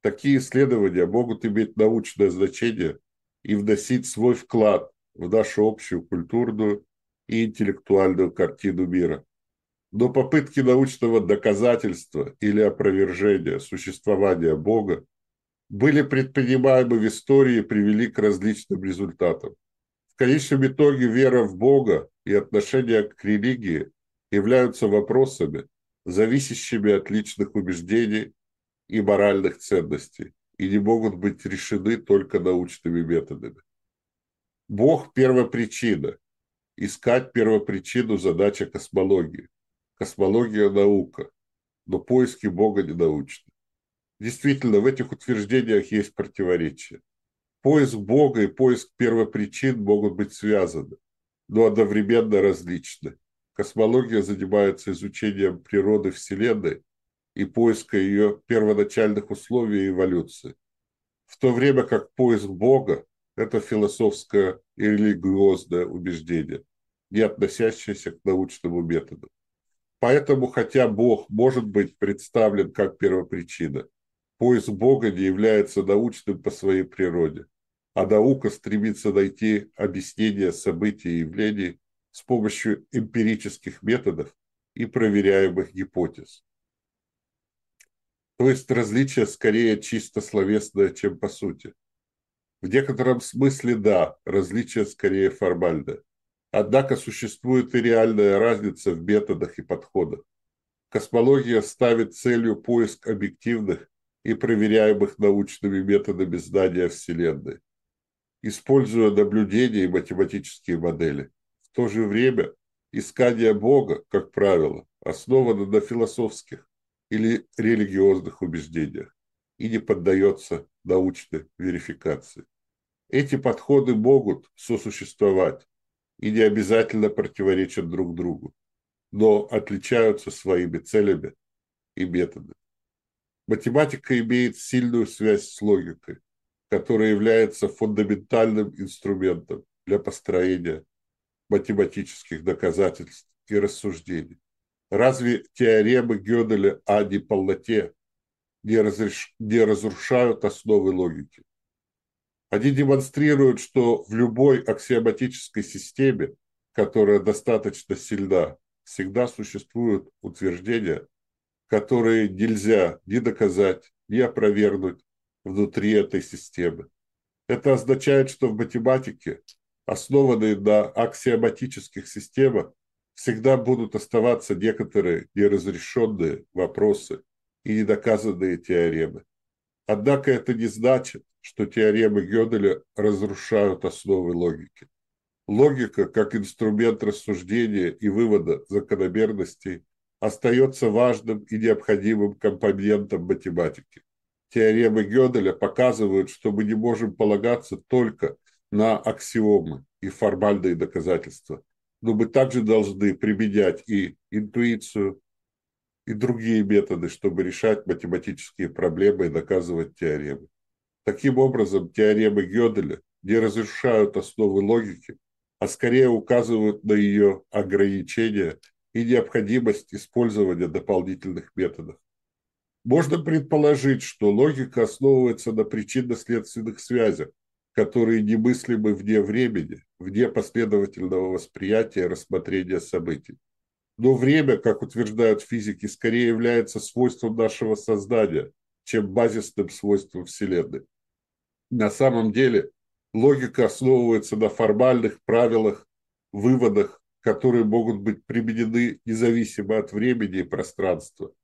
Такие исследования могут иметь научное значение и вносить свой вклад в нашу общую культурную и интеллектуальную картину мира. Но попытки научного доказательства или опровержения существования Бога были предпринимаемы в истории и привели к различным результатам. В конечном итоге вера в Бога и отношение к религии являются вопросами, зависящими от личных убеждений и моральных ценностей, и не могут быть решены только научными методами. Бог – первопричина. Искать первопричину – задача космологии. Космология – наука, но поиски Бога не научны. Действительно, в этих утверждениях есть противоречия. Поиск Бога и поиск первопричин могут быть связаны, но одновременно различны. Космология занимается изучением природы Вселенной и поиска ее первоначальных условий эволюции, в то время как поиск Бога – это философское и религиозное убеждение, не относящееся к научному методу. Поэтому, хотя Бог может быть представлен как первопричина, поиск Бога не является научным по своей природе, а наука стремится найти объяснение событий и явлений с помощью эмпирических методов и проверяемых гипотез. То есть различие скорее чисто словесное, чем по сути. В некотором смысле да, различие скорее формальное. Однако существует и реальная разница в методах и подходах. Космология ставит целью поиск объективных и проверяемых научными методами знания Вселенной, используя наблюдения и математические модели. В то же время искание Бога, как правило, основано на философских или религиозных убеждениях и не поддается научной верификации. Эти подходы могут сосуществовать и не обязательно противоречат друг другу, но отличаются своими целями и методами. Математика имеет сильную связь с логикой, которая является фундаментальным инструментом для построения математических доказательств и рассуждений. Разве теоремы Гёделя о неполноте не, разреш... не разрушают основы логики? Они демонстрируют, что в любой аксиоматической системе, которая достаточно сильна, всегда существуют утверждения, которые нельзя ни доказать, ни опровергнуть внутри этой системы. Это означает, что в математике основанные на аксиоматических системах, всегда будут оставаться некоторые неразрешенные вопросы и недоказанные теоремы. Однако это не значит, что теоремы Гёделя разрушают основы логики. Логика, как инструмент рассуждения и вывода закономерностей, остается важным и необходимым компонентом математики. Теоремы Гёделя показывают, что мы не можем полагаться только на аксиомы и формальные доказательства. Но мы также должны применять и интуицию, и другие методы, чтобы решать математические проблемы и доказывать теоремы. Таким образом, теоремы Гёделя не разрушают основы логики, а скорее указывают на ее ограничения и необходимость использования дополнительных методов. Можно предположить, что логика основывается на причинно-следственных связях, которые немыслимы вне времени, вне последовательного восприятия и рассмотрения событий. Но время, как утверждают физики, скорее является свойством нашего сознания, чем базисным свойством Вселенной. На самом деле логика основывается на формальных правилах, выводах, которые могут быть применены независимо от времени и пространства.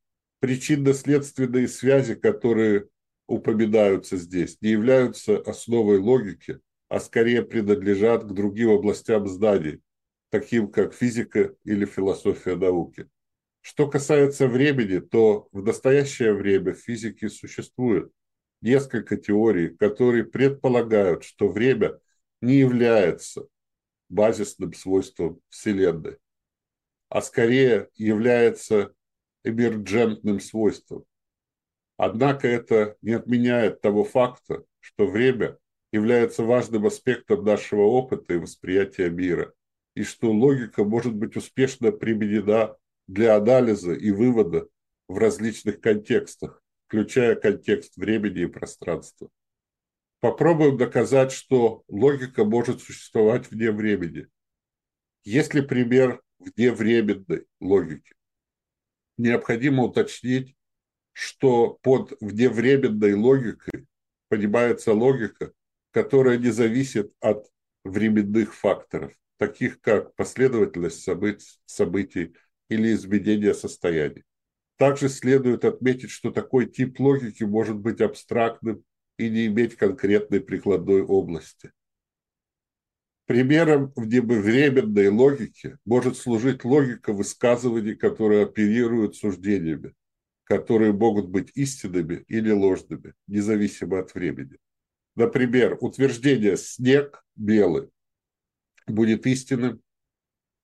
Причинно-следственные связи, которые упоминаются здесь, не являются основой логики, а скорее принадлежат к другим областям знаний, таким как физика или философия науки. Что касается времени, то в настоящее время в физике существует несколько теорий, которые предполагают, что время не является базисным свойством Вселенной, а скорее является эмерджентным свойством. Однако это не отменяет того факта, что время является важным аспектом нашего опыта и восприятия мира, и что логика может быть успешно применена для анализа и вывода в различных контекстах, включая контекст времени и пространства. Попробуем доказать, что логика может существовать вне времени. Есть ли пример вневременной логики? Необходимо уточнить, что под вневременной логикой понимается логика, которая не зависит от временных факторов, таких как последовательность событий или изменение состояния. Также следует отметить, что такой тип логики может быть абстрактным и не иметь конкретной прикладной области. Примером вневременной логики может служить логика высказываний, которые оперируют суждениями, которые могут быть истинными или ложными, независимо от времени. Например, утверждение «снег белый» будет истинным,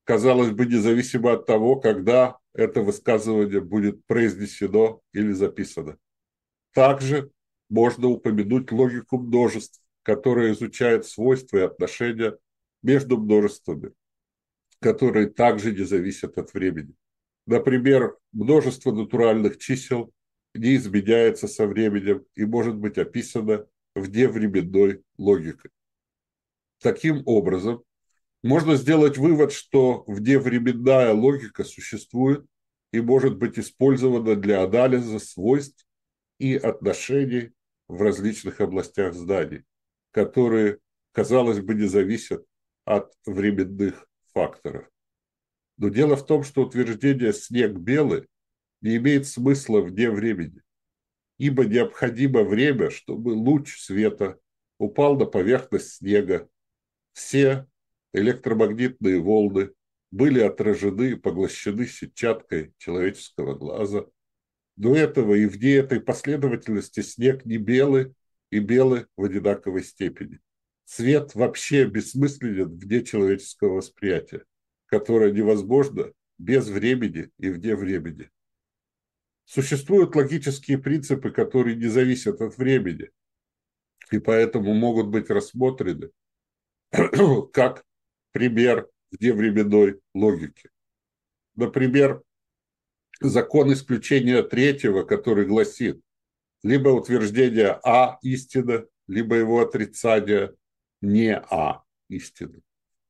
казалось бы, независимо от того, когда это высказывание будет произнесено или записано. Также можно упомянуть логику множеств, которая изучает свойства и отношения между множествами, которые также не зависят от времени. Например, множество натуральных чисел не изменяется со временем и может быть описано вневременной логикой. Таким образом, можно сделать вывод, что вневременная логика существует и может быть использована для анализа свойств и отношений в различных областях зданий, которые, казалось бы, не зависят от временных факторов. Но дело в том, что утверждение «снег белый» не имеет смысла вне времени, ибо необходимо время, чтобы луч света упал на поверхность снега. Все электромагнитные волны были отражены и поглощены сетчаткой человеческого глаза. До этого и вне этой последовательности снег не белый и белый в одинаковой степени. Свет вообще бессмысленен вне человеческого восприятия, которое невозможно без времени и вне времени. Существуют логические принципы, которые не зависят от времени, и поэтому могут быть рассмотрены как пример вневременной логики. Например, закон исключения третьего, который гласит, либо утверждение А истина, либо его отрицание не А истина.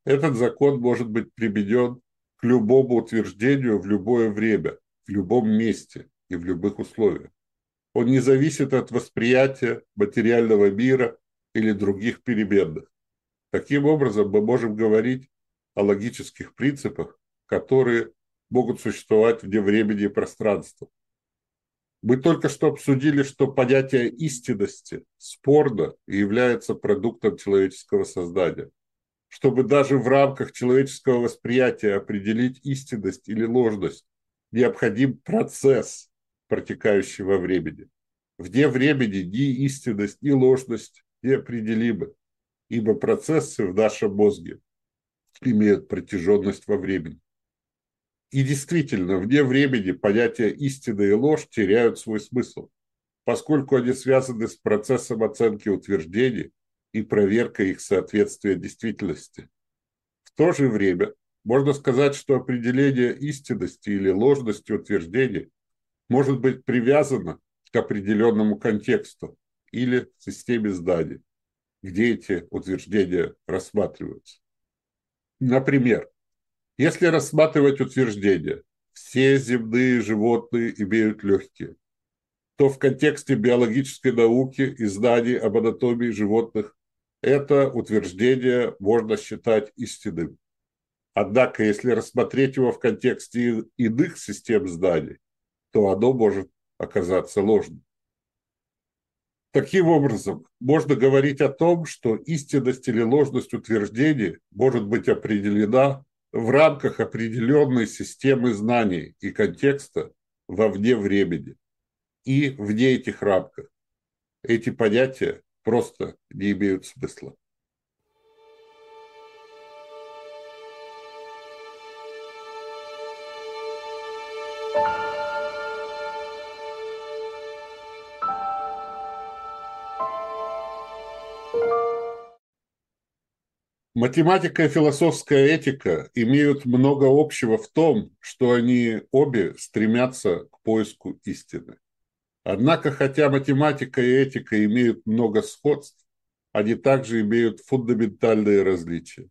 Этот закон может быть применен к любому утверждению в любое время, в любом месте и в любых условиях. Он не зависит от восприятия материального мира или других переменных. Таким образом, мы можем говорить о логических принципах, которые могут существовать вне времени и пространства. Мы только что обсудили, что понятие истинности спорно и является продуктом человеческого создания. Чтобы даже в рамках человеческого восприятия определить истинность или ложность, необходим процесс, протекающий во времени. Вне времени ни истинность, ни ложность не определимы, ибо процессы в нашем мозге имеют протяженность во времени. И действительно, вне времени понятия истины и ложь теряют свой смысл, поскольку они связаны с процессом оценки утверждений и проверкой их соответствия действительности. В то же время можно сказать, что определение истинности или ложности утверждений может быть привязано к определенному контексту или системе зданий, где эти утверждения рассматриваются. Например, если рассматривать утверждение «все земные животные имеют легкие», то в контексте биологической науки и знаний об анатомии животных это утверждение можно считать истинным. Однако, если рассмотреть его в контексте иных систем знаний, то оно может оказаться ложным. Таким образом, можно говорить о том, что истинность или ложность утверждений может быть определена в рамках определенной системы знаний и контекста вовне времени и вне этих рамках. Эти понятия просто не имеют смысла. Математика и философская этика имеют много общего в том, что они обе стремятся к поиску истины. Однако, хотя математика и этика имеют много сходств, они также имеют фундаментальные различия.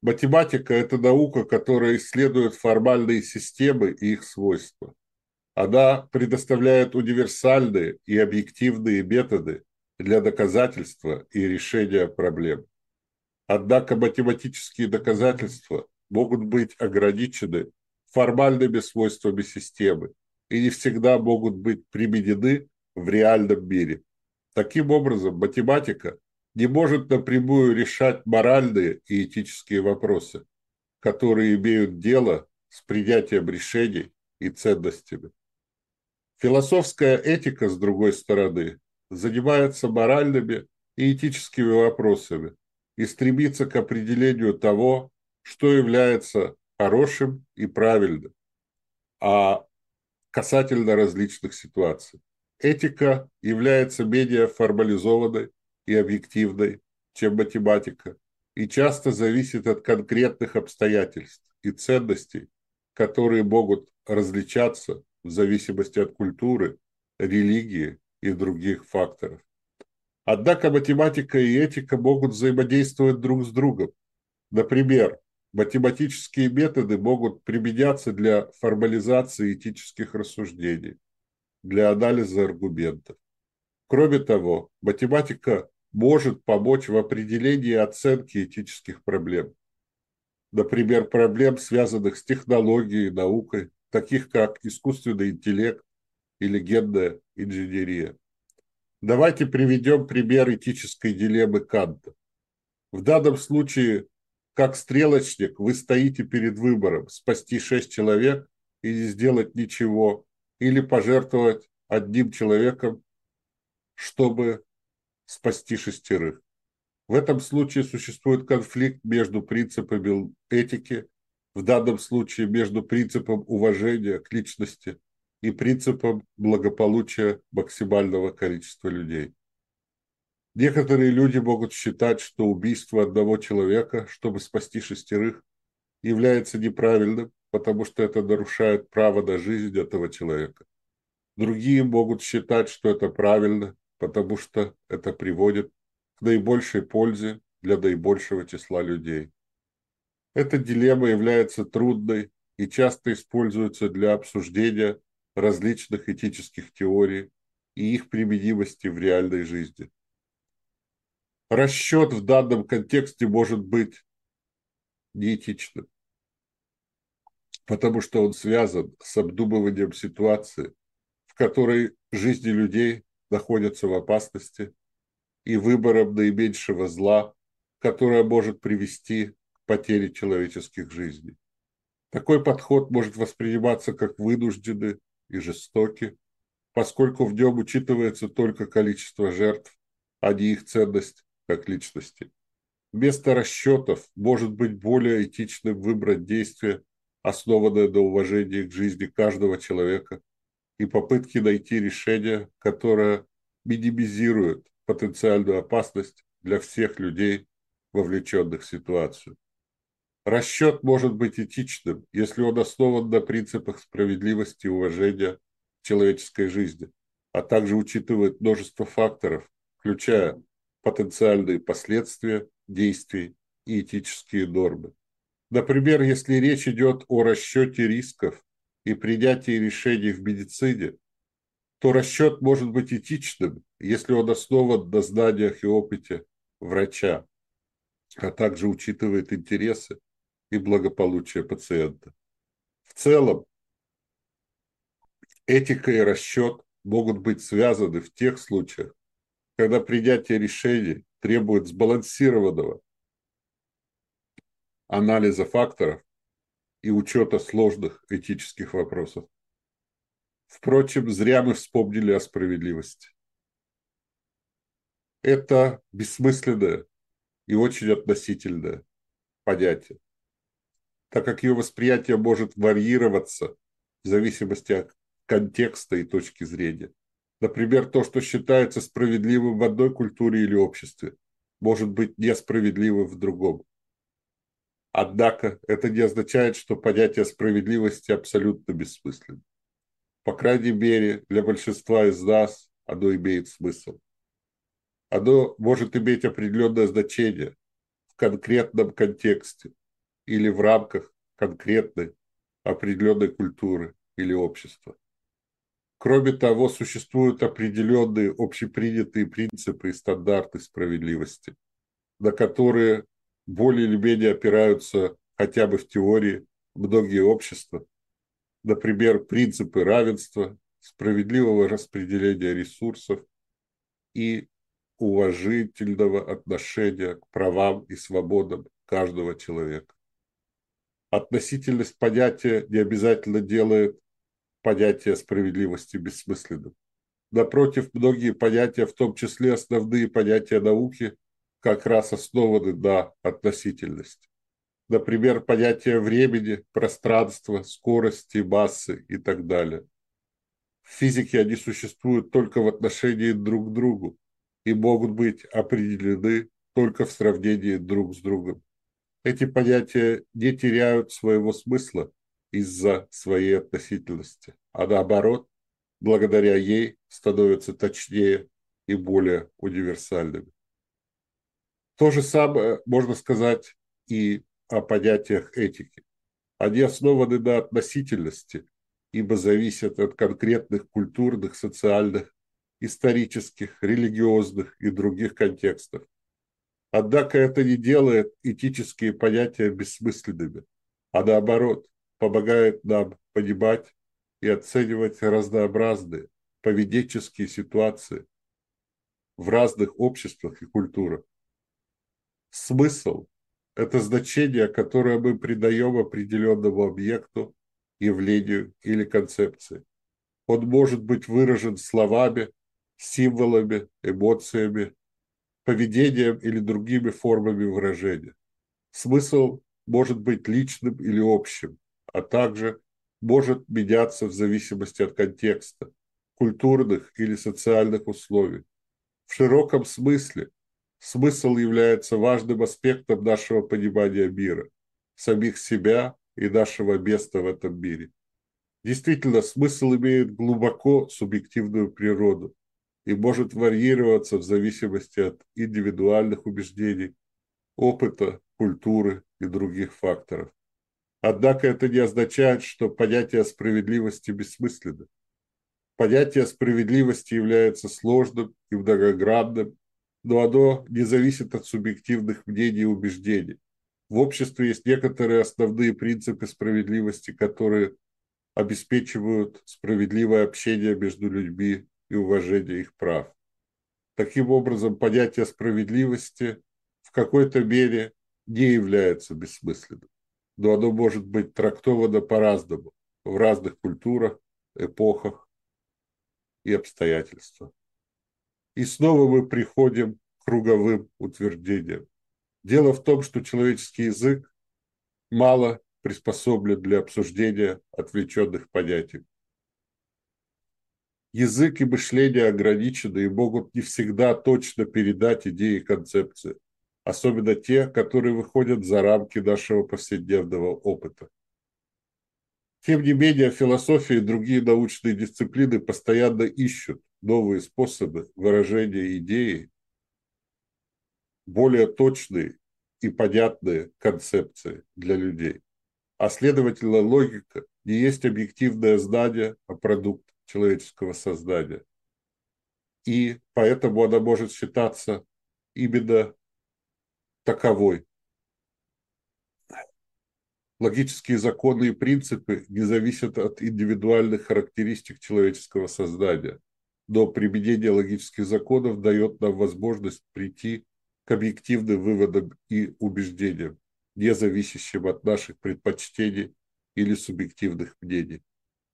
Математика – это наука, которая исследует формальные системы и их свойства. Она предоставляет универсальные и объективные методы для доказательства и решения проблем. Однако математические доказательства могут быть ограничены формальными свойствами системы и не всегда могут быть применены в реальном мире. Таким образом, математика не может напрямую решать моральные и этические вопросы, которые имеют дело с принятием решений и ценностями. Философская этика, с другой стороны, занимается моральными и этическими вопросами и стремится к определению того, что является хорошим и правильным, а касательно различных ситуаций. Этика является менее формализованной и объективной, чем математика, и часто зависит от конкретных обстоятельств и ценностей, которые могут различаться в зависимости от культуры, религии и других факторов. Однако математика и этика могут взаимодействовать друг с другом. Например, математические методы могут применяться для формализации этических рассуждений, для анализа аргументов. Кроме того, математика может помочь в определении и оценке этических проблем. Например, проблем, связанных с технологией, наукой, таких как искусственный интеллект или генная инженерия. Давайте приведем пример этической дилеммы Канта. В данном случае, как стрелочник, вы стоите перед выбором спасти шесть человек и не сделать ничего, или пожертвовать одним человеком, чтобы спасти шестерых. В этом случае существует конфликт между принципами этики, в данном случае между принципом уважения к личности и принципом благополучия максимального количества людей. Некоторые люди могут считать, что убийство одного человека, чтобы спасти шестерых, является неправильным, потому что это нарушает право на жизнь этого человека. Другие могут считать, что это правильно, потому что это приводит к наибольшей пользе для наибольшего числа людей. Эта дилемма является трудной и часто используется для обсуждения различных этических теорий и их применимости в реальной жизни. Расчет в данном контексте может быть неэтичным, потому что он связан с обдумыванием ситуации, в которой жизни людей находятся в опасности, и выбором наименьшего зла, которое может привести к потере человеческих жизней. Такой подход может восприниматься как вынужденный и жестокий, поскольку в нем учитывается только количество жертв, а не их ценность как личности. Вместо расчетов может быть более этичным выбрать действие, основанное на уважении к жизни каждого человека и попытки найти решение, которое минимизирует потенциальную опасность для всех людей, вовлеченных в ситуацию. Расчет может быть этичным, если он основан на принципах справедливости и уважения к человеческой жизни, а также учитывает множество факторов, включая потенциальные последствия действий и этические нормы. Например, если речь идет о расчете рисков и принятии решений в медицине, то расчет может быть этичным, если он основан на знаниях и опыте врача, а также учитывает интересы и благополучие пациента. В целом, этика и расчет могут быть связаны в тех случаях, когда принятие решений требует сбалансированного анализа факторов и учета сложных этических вопросов. Впрочем, зря мы вспомнили о справедливости. Это бессмысленное и очень относительное понятие, так как ее восприятие может варьироваться в зависимости от контекста и точки зрения. Например, то, что считается справедливым в одной культуре или обществе, может быть несправедливым в другом. Однако это не означает, что понятие справедливости абсолютно бессмысленно. По крайней мере, для большинства из нас оно имеет смысл. Оно может иметь определенное значение в конкретном контексте или в рамках конкретной определенной культуры или общества. Кроме того, существуют определенные общепринятые принципы и стандарты справедливости, на которые более или менее опираются хотя бы в теории многие общества. Например, принципы равенства, справедливого распределения ресурсов и уважительного отношения к правам и свободам каждого человека. Относительность понятия не обязательно делает понятие справедливости бессмысленным. Напротив, многие понятия, в том числе основные понятия науки, как раз основаны на относительности. Например, понятия времени, пространства, скорости, массы и так далее. В физике они существуют только в отношении друг к другу и могут быть определены только в сравнении друг с другом. Эти понятия не теряют своего смысла из-за своей относительности, а наоборот, благодаря ей становятся точнее и более универсальными. То же самое можно сказать и о понятиях этики. Они основаны на относительности, ибо зависят от конкретных культурных, социальных, исторических, религиозных и других контекстов. Однако это не делает этические понятия бессмысленными, а наоборот, помогает нам понимать и оценивать разнообразные поведенческие ситуации в разных обществах и культурах. Смысл – это значение, которое мы придаем определенному объекту, явлению или концепции. Он может быть выражен словами, символами, эмоциями, поведением или другими формами выражения. Смысл может быть личным или общим, а также может меняться в зависимости от контекста, культурных или социальных условий. В широком смысле Смысл является важным аспектом нашего понимания мира, самих себя и нашего места в этом мире. Действительно, смысл имеет глубоко субъективную природу и может варьироваться в зависимости от индивидуальных убеждений, опыта, культуры и других факторов. Однако это не означает, что понятие справедливости бессмысленно. Понятие справедливости является сложным и многогранным но оно не зависит от субъективных мнений и убеждений. В обществе есть некоторые основные принципы справедливости, которые обеспечивают справедливое общение между людьми и уважение их прав. Таким образом, понятие справедливости в какой-то мере не является бессмысленным, но оно может быть трактовано по-разному в разных культурах, эпохах и обстоятельствах. И снова мы приходим к круговым утверждениям. Дело в том, что человеческий язык мало приспособлен для обсуждения отвлеченных понятий. Язык и мышление ограничены и могут не всегда точно передать идеи и концепции, особенно те, которые выходят за рамки нашего повседневного опыта. Тем не менее, философия и другие научные дисциплины постоянно ищут новые способы выражения идеи, более точные и понятные концепции для людей. А следовательно, логика не есть объективное знание о продукте человеческого создания. И поэтому она может считаться именно таковой. Логические законы и принципы не зависят от индивидуальных характеристик человеческого создания – но применение логических законов дает нам возможность прийти к объективным выводам и убеждениям, не зависящим от наших предпочтений или субъективных мнений.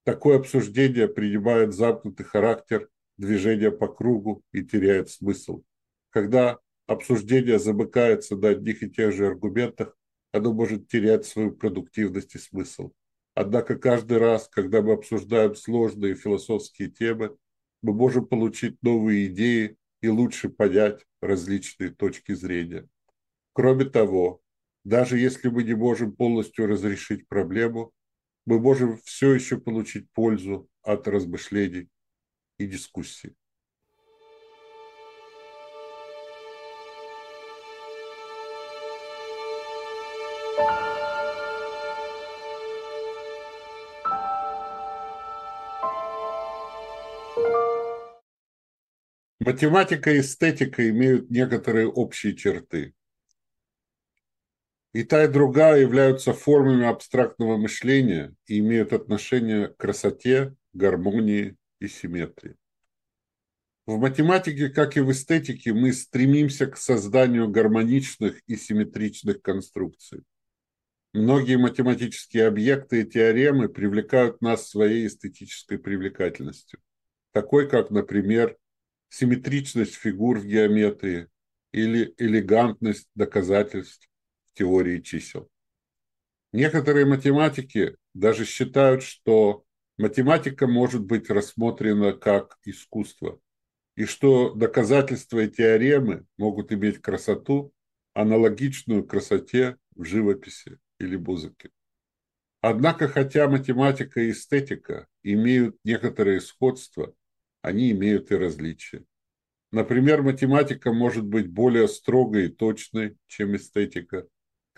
Такое обсуждение принимает замкнутый характер движения по кругу и теряет смысл. Когда обсуждение замыкается на одних и тех же аргументах, оно может терять свою продуктивность и смысл. Однако каждый раз, когда мы обсуждаем сложные философские темы, мы можем получить новые идеи и лучше понять различные точки зрения. Кроме того, даже если мы не можем полностью разрешить проблему, мы можем все еще получить пользу от размышлений и дискуссий. Математика и эстетика имеют некоторые общие черты. И та, и другая являются формами абстрактного мышления и имеют отношение к красоте, гармонии и симметрии. В математике, как и в эстетике, мы стремимся к созданию гармоничных и симметричных конструкций. Многие математические объекты и теоремы привлекают нас своей эстетической привлекательностью, такой как, например, симметричность фигур в геометрии или элегантность доказательств теории чисел. Некоторые математики даже считают, что математика может быть рассмотрена как искусство, и что доказательства и теоремы могут иметь красоту, аналогичную красоте в живописи или музыке. Однако, хотя математика и эстетика имеют некоторые сходства, они имеют и различия. Например, математика может быть более строгой и точной, чем эстетика,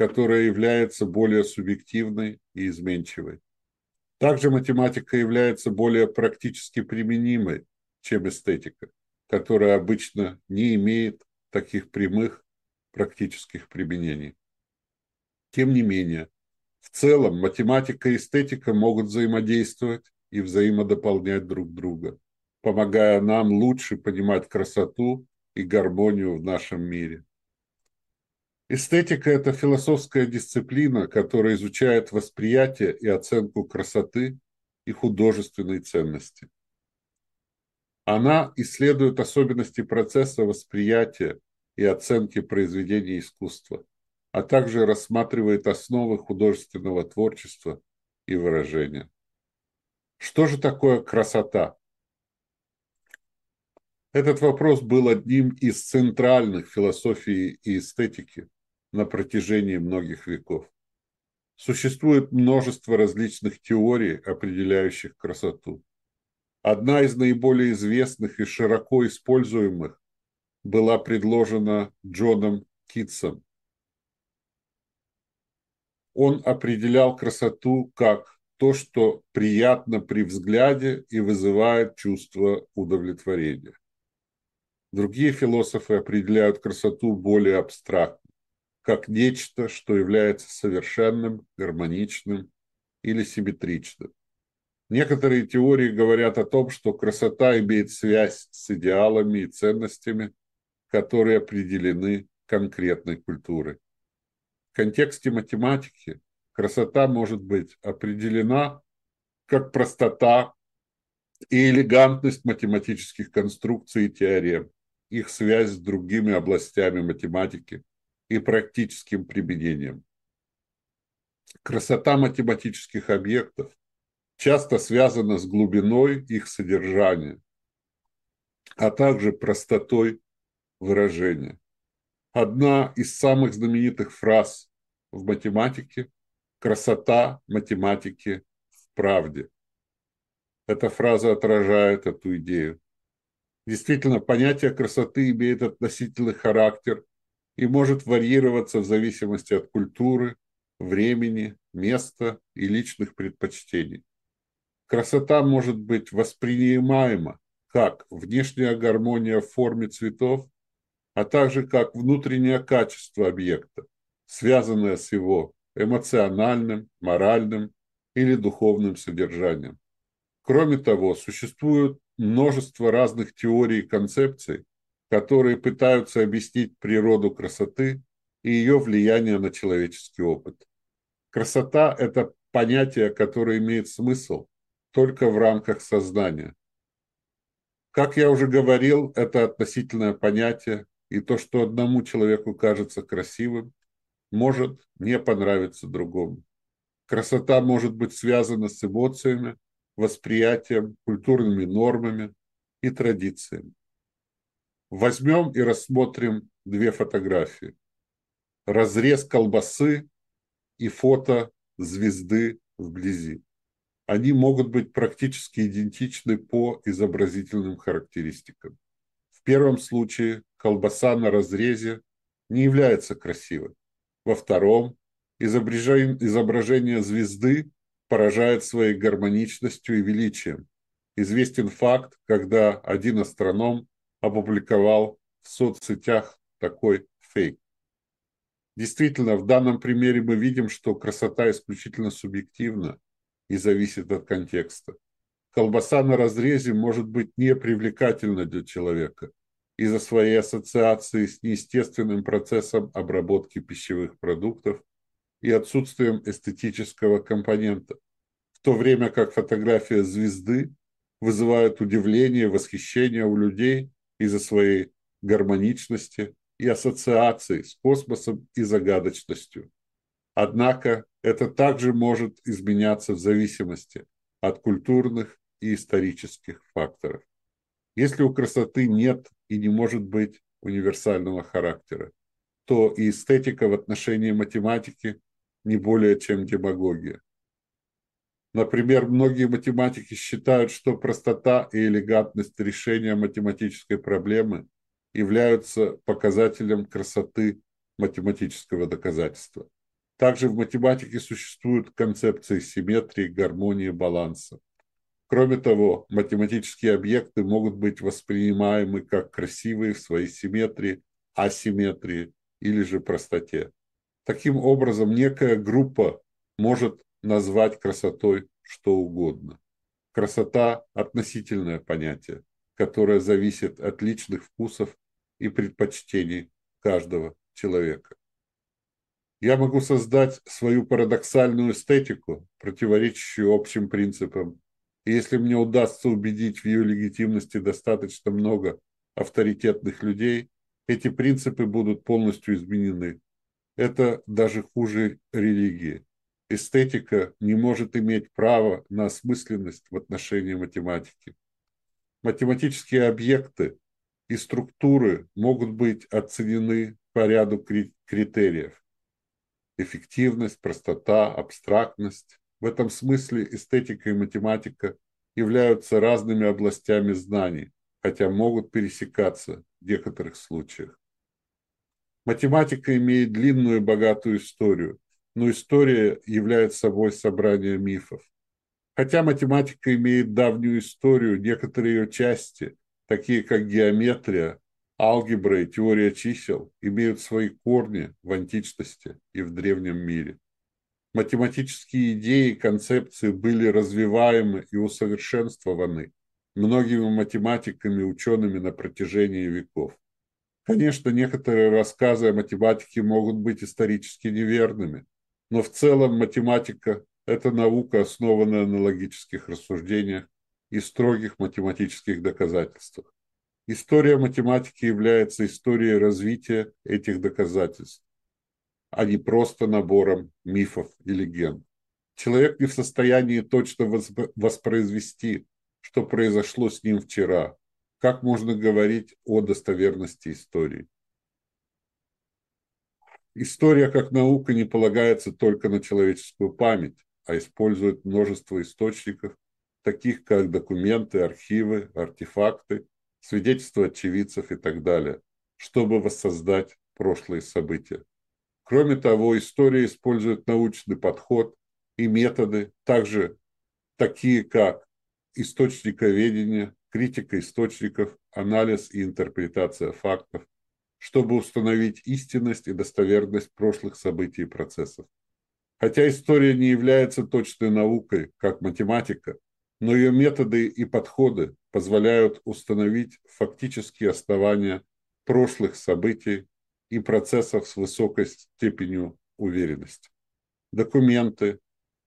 которая является более субъективной и изменчивой. Также математика является более практически применимой, чем эстетика, которая обычно не имеет таких прямых практических применений. Тем не менее, в целом математика и эстетика могут взаимодействовать и взаимодополнять друг друга помогая нам лучше понимать красоту и гармонию в нашем мире. Эстетика – это философская дисциплина, которая изучает восприятие и оценку красоты и художественной ценности. Она исследует особенности процесса восприятия и оценки произведений искусства, а также рассматривает основы художественного творчества и выражения. Что же такое красота? Этот вопрос был одним из центральных философии и эстетики на протяжении многих веков. Существует множество различных теорий, определяющих красоту. Одна из наиболее известных и широко используемых была предложена Джоном Китсом. Он определял красоту как то, что приятно при взгляде и вызывает чувство удовлетворения. Другие философы определяют красоту более абстрактно, как нечто, что является совершенным, гармоничным или симметричным. Некоторые теории говорят о том, что красота имеет связь с идеалами и ценностями, которые определены конкретной культурой. В контексте математики красота может быть определена как простота и элегантность математических конструкций и теорем, их связь с другими областями математики и практическим применением. Красота математических объектов часто связана с глубиной их содержания, а также простотой выражения. Одна из самых знаменитых фраз в математике – «красота математики в правде». Эта фраза отражает эту идею. Действительно, понятие красоты имеет относительный характер и может варьироваться в зависимости от культуры, времени, места и личных предпочтений. Красота может быть воспринимаема как внешняя гармония в форме цветов, а также как внутреннее качество объекта, связанное с его эмоциональным, моральным или духовным содержанием. Кроме того, существуют множество разных теорий и концепций, которые пытаются объяснить природу красоты и ее влияние на человеческий опыт. Красота – это понятие, которое имеет смысл только в рамках сознания. Как я уже говорил, это относительное понятие, и то, что одному человеку кажется красивым, может не понравиться другому. Красота может быть связана с эмоциями, восприятием, культурными нормами и традициями. Возьмем и рассмотрим две фотографии. Разрез колбасы и фото звезды вблизи. Они могут быть практически идентичны по изобразительным характеристикам. В первом случае колбаса на разрезе не является красивой. Во втором изображение звезды поражает своей гармоничностью и величием. Известен факт, когда один астроном опубликовал в соцсетях такой фейк. Действительно, в данном примере мы видим, что красота исключительно субъективна и зависит от контекста. Колбаса на разрезе может быть непривлекательна для человека из-за своей ассоциации с неестественным процессом обработки пищевых продуктов и отсутствием эстетического компонента, в то время как фотография звезды вызывает удивление, восхищение у людей из-за своей гармоничности и ассоциаций с космосом и загадочностью. Однако это также может изменяться в зависимости от культурных и исторических факторов. Если у красоты нет и не может быть универсального характера, то и эстетика в отношении математики не более чем демагогия. Например, многие математики считают, что простота и элегантность решения математической проблемы являются показателем красоты математического доказательства. Также в математике существуют концепции симметрии, гармонии, баланса. Кроме того, математические объекты могут быть воспринимаемы как красивые в своей симметрии, асимметрии или же простоте. Таким образом, некая группа может назвать красотой что угодно. Красота – относительное понятие, которое зависит от личных вкусов и предпочтений каждого человека. Я могу создать свою парадоксальную эстетику, противоречащую общим принципам, и если мне удастся убедить в ее легитимности достаточно много авторитетных людей, эти принципы будут полностью изменены. Это даже хуже религии. Эстетика не может иметь права на осмысленность в отношении математики. Математические объекты и структуры могут быть оценены по ряду критериев. Эффективность, простота, абстрактность. В этом смысле эстетика и математика являются разными областями знаний, хотя могут пересекаться в некоторых случаях. Математика имеет длинную и богатую историю, но история является собой собрание мифов. Хотя математика имеет давнюю историю, некоторые ее части такие как геометрия, алгебра и теория чисел, имеют свои корни в античности и в древнем мире. Математические идеи и концепции были развиваемы и усовершенствованы многими математиками и учеными на протяжении веков. Конечно, некоторые рассказы о математике могут быть исторически неверными, но в целом математика – это наука, основанная на логических рассуждениях и строгих математических доказательствах. История математики является историей развития этих доказательств, а не просто набором мифов и легенд. Человек не в состоянии точно воспроизвести, что произошло с ним вчера. Как можно говорить о достоверности истории? История как наука не полагается только на человеческую память, а использует множество источников таких как документы, архивы, артефакты, свидетельства очевидцев и так далее, чтобы воссоздать прошлые события. Кроме того, история использует научный подход и методы, также такие как источниковедение, критика источников, анализ и интерпретация фактов, чтобы установить истинность и достоверность прошлых событий и процессов. Хотя история не является точной наукой, как математика, но ее методы и подходы позволяют установить фактические основания прошлых событий и процессов с высокой степенью уверенности. Документы,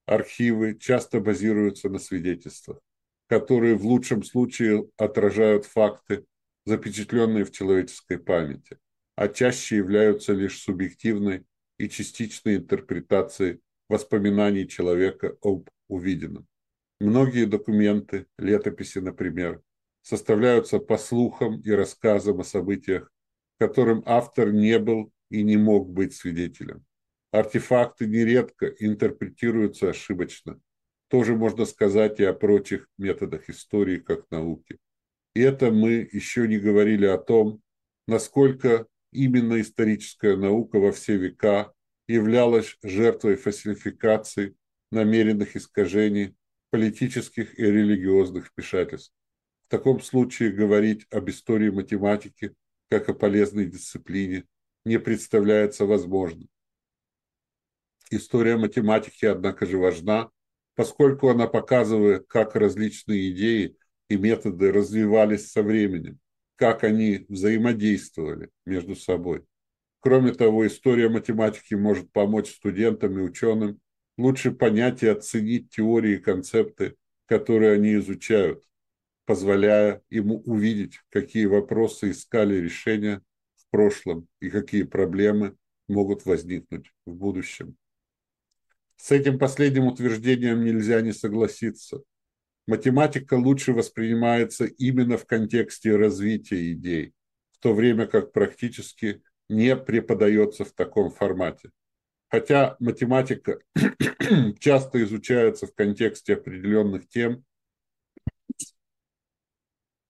архивы часто базируются на свидетельствах, которые в лучшем случае отражают факты, запечатленные в человеческой памяти, а чаще являются лишь субъективной и частичной интерпретацией воспоминаний человека об увиденном. Многие документы, летописи, например, составляются по слухам и рассказам о событиях, которым автор не был и не мог быть свидетелем. Артефакты нередко интерпретируются ошибочно. Тоже можно сказать и о прочих методах истории как науки. И это мы еще не говорили о том, насколько именно историческая наука во все века являлась жертвой фальсификаций, намеренных искажений политических и религиозных вмешательств. В таком случае говорить об истории математики как о полезной дисциплине не представляется возможным. История математики, однако же, важна, поскольку она показывает, как различные идеи и методы развивались со временем, как они взаимодействовали между собой. Кроме того, история математики может помочь студентам и ученым лучше понять и оценить теории и концепты, которые они изучают, позволяя ему увидеть, какие вопросы искали решения в прошлом и какие проблемы могут возникнуть в будущем. С этим последним утверждением нельзя не согласиться. Математика лучше воспринимается именно в контексте развития идей, в то время как практически не преподается в таком формате. Хотя математика часто изучается в контексте определенных тем,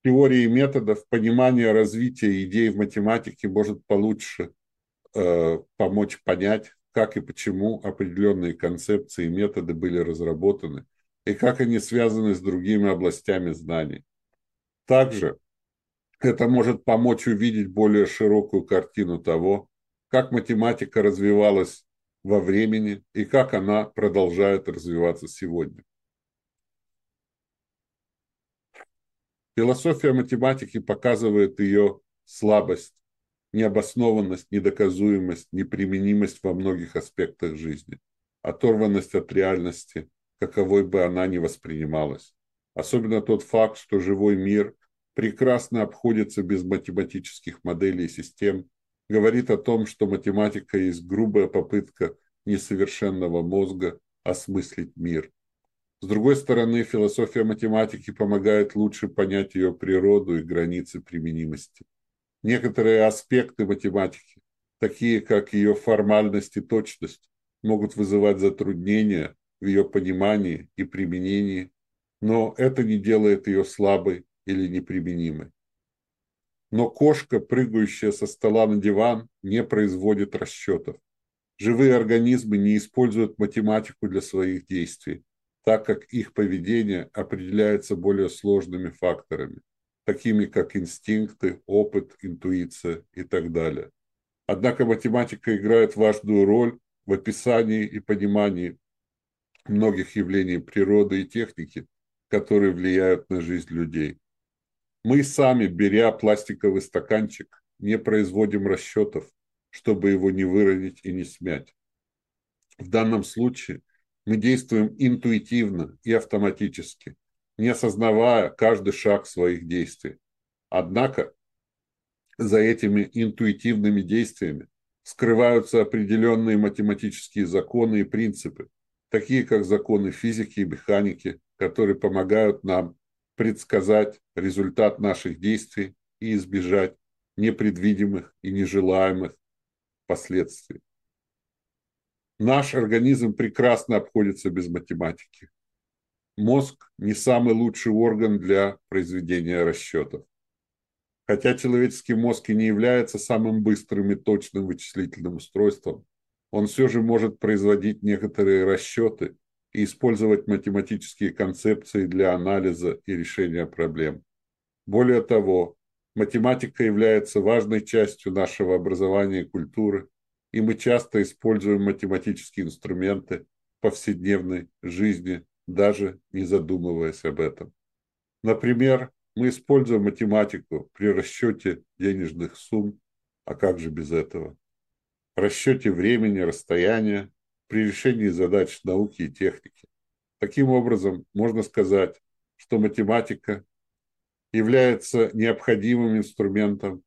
теории методов, понимание развития идей в математике может получше э, помочь понять, как и почему определенные концепции и методы были разработаны и как они связаны с другими областями знаний. Также это может помочь увидеть более широкую картину того, как математика развивалась во времени и как она продолжает развиваться сегодня. Философия математики показывает ее слабость, необоснованность, недоказуемость, неприменимость во многих аспектах жизни, оторванность от реальности, каковой бы она ни воспринималась. Особенно тот факт, что живой мир прекрасно обходится без математических моделей и систем, говорит о том, что математика есть грубая попытка несовершенного мозга осмыслить мир. С другой стороны, философия математики помогает лучше понять ее природу и границы применимости. Некоторые аспекты математики, такие как ее формальность и точность, могут вызывать затруднения в ее понимании и применении, но это не делает ее слабой или неприменимой. Но кошка, прыгающая со стола на диван, не производит расчетов. Живые организмы не используют математику для своих действий, так как их поведение определяется более сложными факторами – такими как инстинкты, опыт, интуиция и так далее. Однако математика играет важную роль в описании и понимании многих явлений природы и техники, которые влияют на жизнь людей. Мы сами, беря пластиковый стаканчик, не производим расчетов, чтобы его не выронить и не смять. В данном случае мы действуем интуитивно и автоматически, не осознавая каждый шаг своих действий. Однако за этими интуитивными действиями скрываются определенные математические законы и принципы, такие как законы физики и механики, которые помогают нам предсказать результат наших действий и избежать непредвидимых и нежелаемых последствий. Наш организм прекрасно обходится без математики мозг не самый лучший орган для произведения расчетов. Хотя человеческий мозг и не является самым быстрым и точным вычислительным устройством, он все же может производить некоторые расчеты и использовать математические концепции для анализа и решения проблем. Более того, математика является важной частью нашего образования и культуры, и мы часто используем математические инструменты в повседневной жизни даже не задумываясь об этом. Например, мы используем математику при расчете денежных сумм, а как же без этого? Расчете времени, расстояния, при решении задач науки и техники. Таким образом, можно сказать, что математика является необходимым инструментом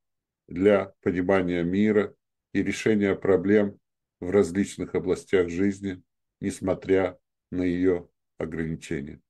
для понимания мира и решения проблем в различных областях жизни, несмотря на ее ограничения.